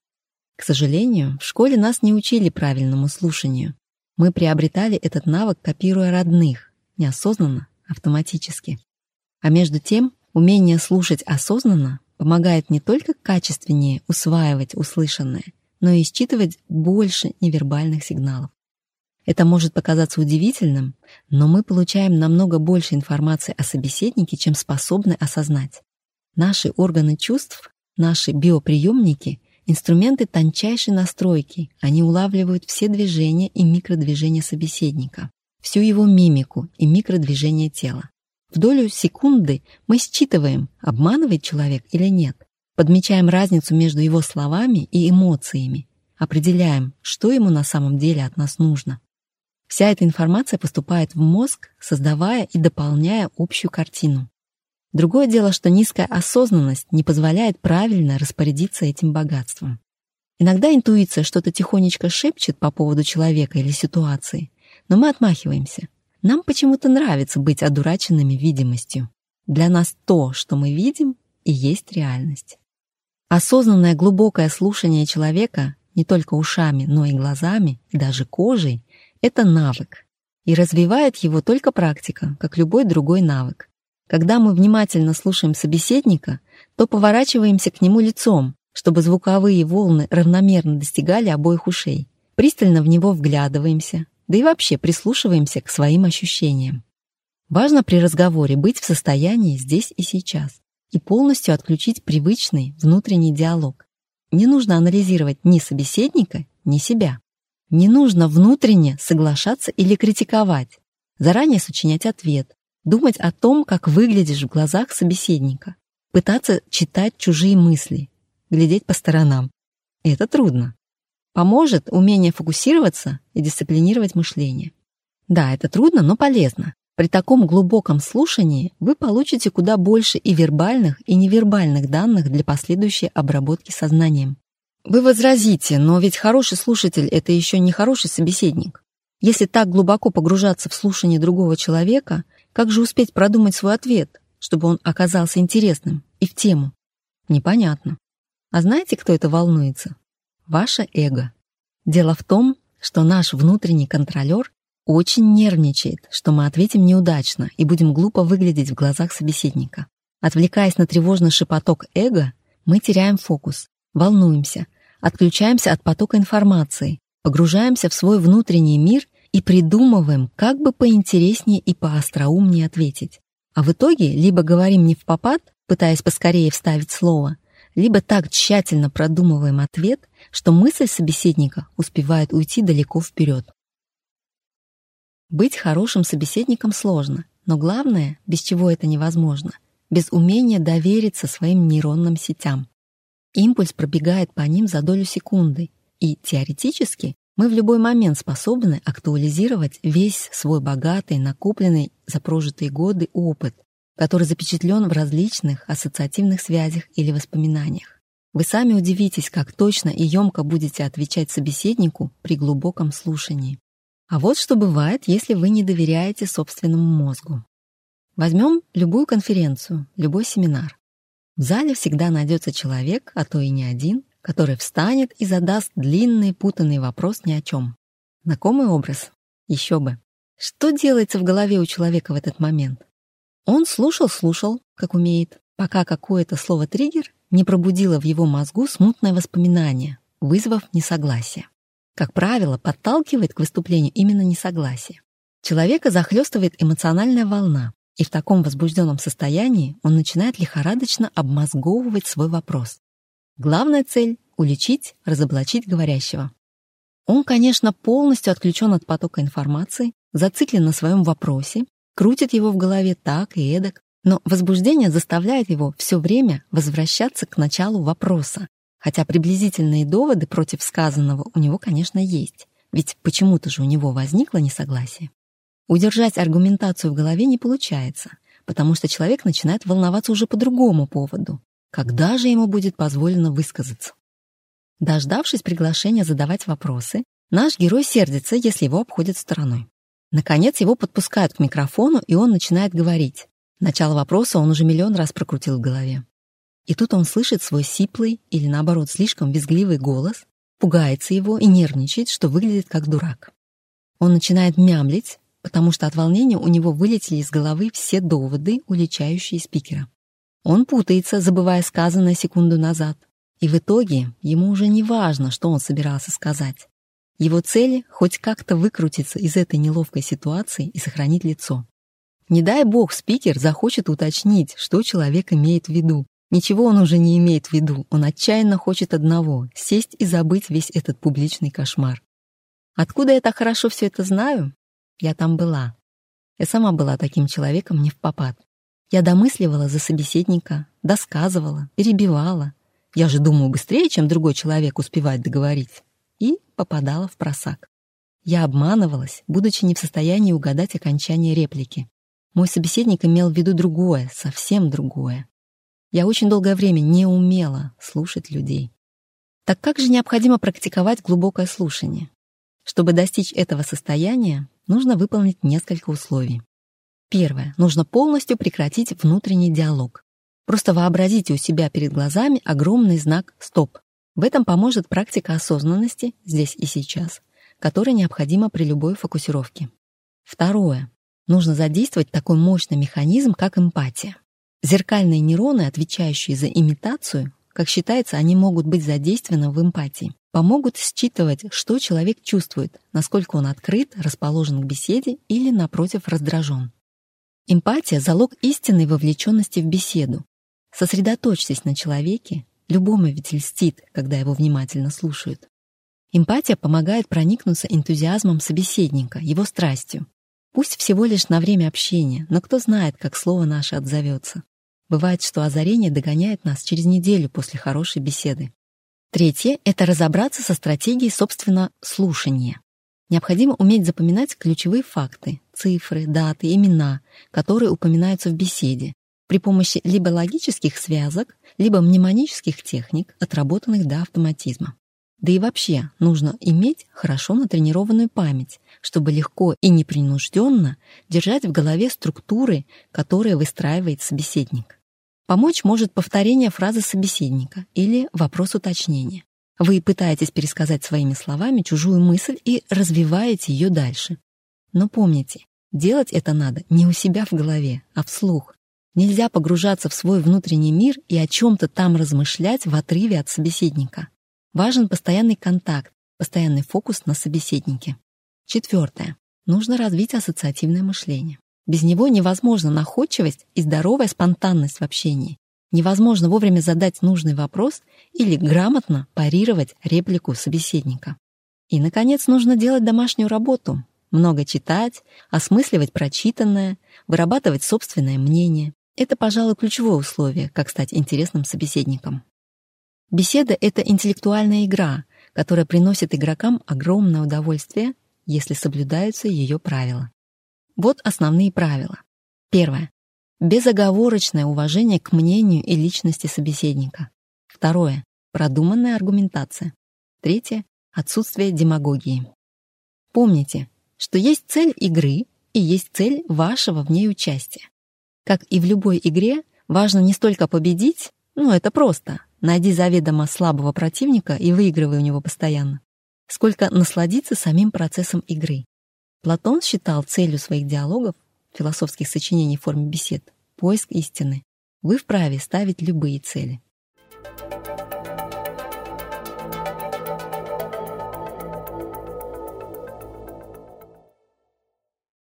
К сожалению, в школе нас не учили правильному слушанию. Мы приобретали этот навык, копируя родных, неосознанно, автоматически. А между тем, умение слушать осознанно помогает не только качественнее усваивать услышанное, но и считывать больше невербальных сигналов. Это может показаться удивительным, но мы получаем намного больше информации о собеседнике, чем способны осознать. Наши органы чувств, наши биоприемники — инструменты тончайшей настройки. Они улавливают все движения и микродвижения собеседника, всю его мимику и микродвижения тела. В долю секунды мы считываем, обманывает человек или нет, подмечаем разницу между его словами и эмоциями, определяем, что ему на самом деле от нас нужно. Вся эта информация поступает в мозг, создавая и дополняя общую картину. Другое дело, что низкая осознанность не позволяет правильно распорядиться этим богатством. Иногда интуиция что-то тихонечко шепчет по поводу человека или ситуации, но мы отмахиваемся. Нам почему-то нравится быть одураченными видимостью. Для нас то, что мы видим, и есть реальность. Осознанное глубокое слушание человека не только ушами, но и глазами, и даже кожей это навык. И развивает его только практика, как любой другой навык. Когда мы внимательно слушаем собеседника, то поворачиваемся к нему лицом, чтобы звуковые волны равномерно достигали обоих ушей. Пристально в него вглядываемся, да и вообще прислушиваемся к своим ощущениям. Важно при разговоре быть в состоянии здесь и сейчас и полностью отключить привычный внутренний диалог. Не нужно анализировать ни собеседника, ни себя. Не нужно внутренне соглашаться или критиковать, заранее сочинять ответ, думать о том, как выглядишь в глазах собеседника, пытаться читать чужие мысли, глядеть по сторонам. это трудно. Поможет умение фокусироваться и дисциплинировать мышление. Да, это трудно, но полезно. При таком глубоком слушании вы получите куда больше и вербальных, и невербальных данных для последующей обработки сознанием. Вы возразите, но ведь хороший слушатель — это еще не хороший собеседник. Если так глубоко погружаться в слушание другого человека, как же успеть продумать свой ответ, чтобы он оказался интересным и в тему? Непонятно. А знаете, кто это волнуется? Ваше эго. Дело в том, что наш внутренний контролер очень нервничает, что мы ответим неудачно и будем глупо выглядеть в глазах собеседника. Отвлекаясь на тревожный шепоток эго, мы теряем фокус, волнуемся, отключаемся от потока информации, погружаемся в свой внутренний мир и придумываем, как бы поинтереснее и поостроумнее ответить. А в итоге либо говорим не в попад, пытаясь поскорее вставить слово, либо так тщательно продумываем ответ, что мысль собеседника успевает уйти далеко вперед. Быть хорошим собеседником сложно, но главное, без чего это невозможно, без умения довериться своим нейронным сетям. Импульс пробегает по ним за долю секунды, и теоретически мы в любой момент способны актуализировать весь свой богатый, накопленный за прожитые годы опыт, который запечатлен в различных ассоциативных связях или воспоминаниях. Вы сами удивитесь, как точно и емко будете отвечать собеседнику при глубоком слушании. А вот что бывает, если вы не доверяете собственному мозгу. Возьмем любую конференцию, любой семинар. В зале всегда найдется человек, а то и не один, который встанет и задаст длинный путанный вопрос ни о чем. Знакомый образ? Еще бы. Что делается в голове у человека в этот момент? Он слушал-слушал, как умеет, пока какое-то слово-триггер не пробудило в его мозгу смутное воспоминание, вызвав несогласие. Как правило, подталкивает к выступлению именно несогласие. Человека захлестывает эмоциональная волна, и в таком возбужденном состоянии он начинает лихорадочно обмозговывать свой вопрос. Главная цель — уличить, разоблачить говорящего. Он, конечно, полностью отключен от потока информации, зациклен на своем вопросе, крутит его в голове так и эдак, но возбуждение заставляет его все время возвращаться к началу вопроса, хотя приблизительные доводы против сказанного у него, конечно, есть, ведь почему-то же у него возникло несогласие. Удержать аргументацию в голове не получается, потому что человек начинает волноваться уже по другому поводу. Когда же ему будет позволено высказаться? Дождавшись приглашения задавать вопросы, Наш герой сердится, если его обходят стороной. Наконец его подпускают к микрофону, и он начинает говорить. Начало вопроса он уже миллион раз прокрутил в голове. И тут он слышит свой сиплый или, наоборот, слишком визгливый голос, пугается его и нервничает, что выглядит как дурак. Он начинает мямлить, потому что от волнения у него вылетели из головы все доводы, уличающие спикера. Он путается, забывая сказанное секунду назад. И в итоге ему уже не важно, что он собирался сказать. Его цель — хоть как-то выкрутиться из этой неловкой ситуации и сохранить лицо. Не дай бог спикер захочет уточнить, что человек имеет в виду. Ничего он уже не имеет в виду, он отчаянно хочет одного — сесть и забыть весь этот публичный кошмар. Откуда я так хорошо все это знаю? Я там была. Я сама была таким человеком не в попад. Я домысливала за собеседника, досказывала, перебивала. Я же думаю быстрее, чем другой человек успевает договорить. И попадала в просак. Я обманывалась, будучи не в состоянии угадать окончание реплики. Мой собеседник имел в виду другое, совсем другое. Я очень долгое время не умела слушать людей. Так как же необходимо практиковать глубокое слушание? Чтобы достичь этого состояния, нужно выполнить несколько условий. Первое. Нужно полностью прекратить внутренний диалог. Просто вообразите у себя перед глазами огромный знак «Стоп». В этом поможет практика осознанности здесь и сейчас, которая необходима при любой фокусировке. Второе. Нужно задействовать такой мощный механизм, как эмпатия. Зеркальные нейроны, отвечающие за имитацию, как считается, они могут быть задействованы в эмпатии, помогут считывать, что человек чувствует, насколько он открыт, расположен к беседе или, напротив, раздражен. Эмпатия — залог истинной вовлеченности в беседу. Сосредоточьтесь на человеке, любому ведь льстит, когда его внимательно слушают. Эмпатия помогает проникнуться энтузиазмом собеседника, его страстью. Пусть всего лишь на время общения, но кто знает, как слово наше отзовется. Бывает, что озарение догоняет нас через неделю после хорошей беседы. Третье — это разобраться со стратегией, собственно, слушания. Необходимо уметь запоминать ключевые факты, цифры, даты, имена, которые упоминаются в беседе, при помощи либо логических связок, либо мнемонических техник, отработанных до автоматизма. Да и вообще нужно иметь хорошо натренированную память, чтобы легко и непринужденно держать в голове структуры, которые выстраивает собеседник. Помочь может повторение фразы собеседника или вопрос уточнения. Вы пытаетесь пересказать своими словами чужую мысль и развиваете ее дальше. Но помните, делать это надо не у себя в голове, а вслух. Нельзя погружаться в свой внутренний мир и о чем-то там размышлять в отрыве от собеседника. Важен постоянный контакт, постоянный фокус на собеседнике. Четвертое. Нужно развить ассоциативное мышление. Без него невозможна находчивость и здоровая спонтанность в общении. Невозможно вовремя задать нужный вопрос или грамотно парировать реплику собеседника. И, наконец, нужно делать домашнюю работу. Много читать, осмысливать прочитанное, вырабатывать собственное мнение. Это, пожалуй, ключевое условие, как стать интересным собеседником. Беседа — это интеллектуальная игра, которая приносит игрокам огромное удовольствие, если соблюдаются ее правила. Вот основные правила. Первое. Безоговорочное уважение к мнению и личности собеседника. Второе. Продуманная аргументация. Третье. Отсутствие демагогии. Помните, что есть цель игры и есть цель вашего в ней участия. Как и в любой игре, важно не столько победить, ну это просто, Найди заведомо слабого противника и выигрывай у него постоянно. Сколько насладиться самим процессом игры. Платон считал целью своих диалогов, философских сочинений в форме бесед, поиск истины. Вы вправе ставить любые цели. Thank you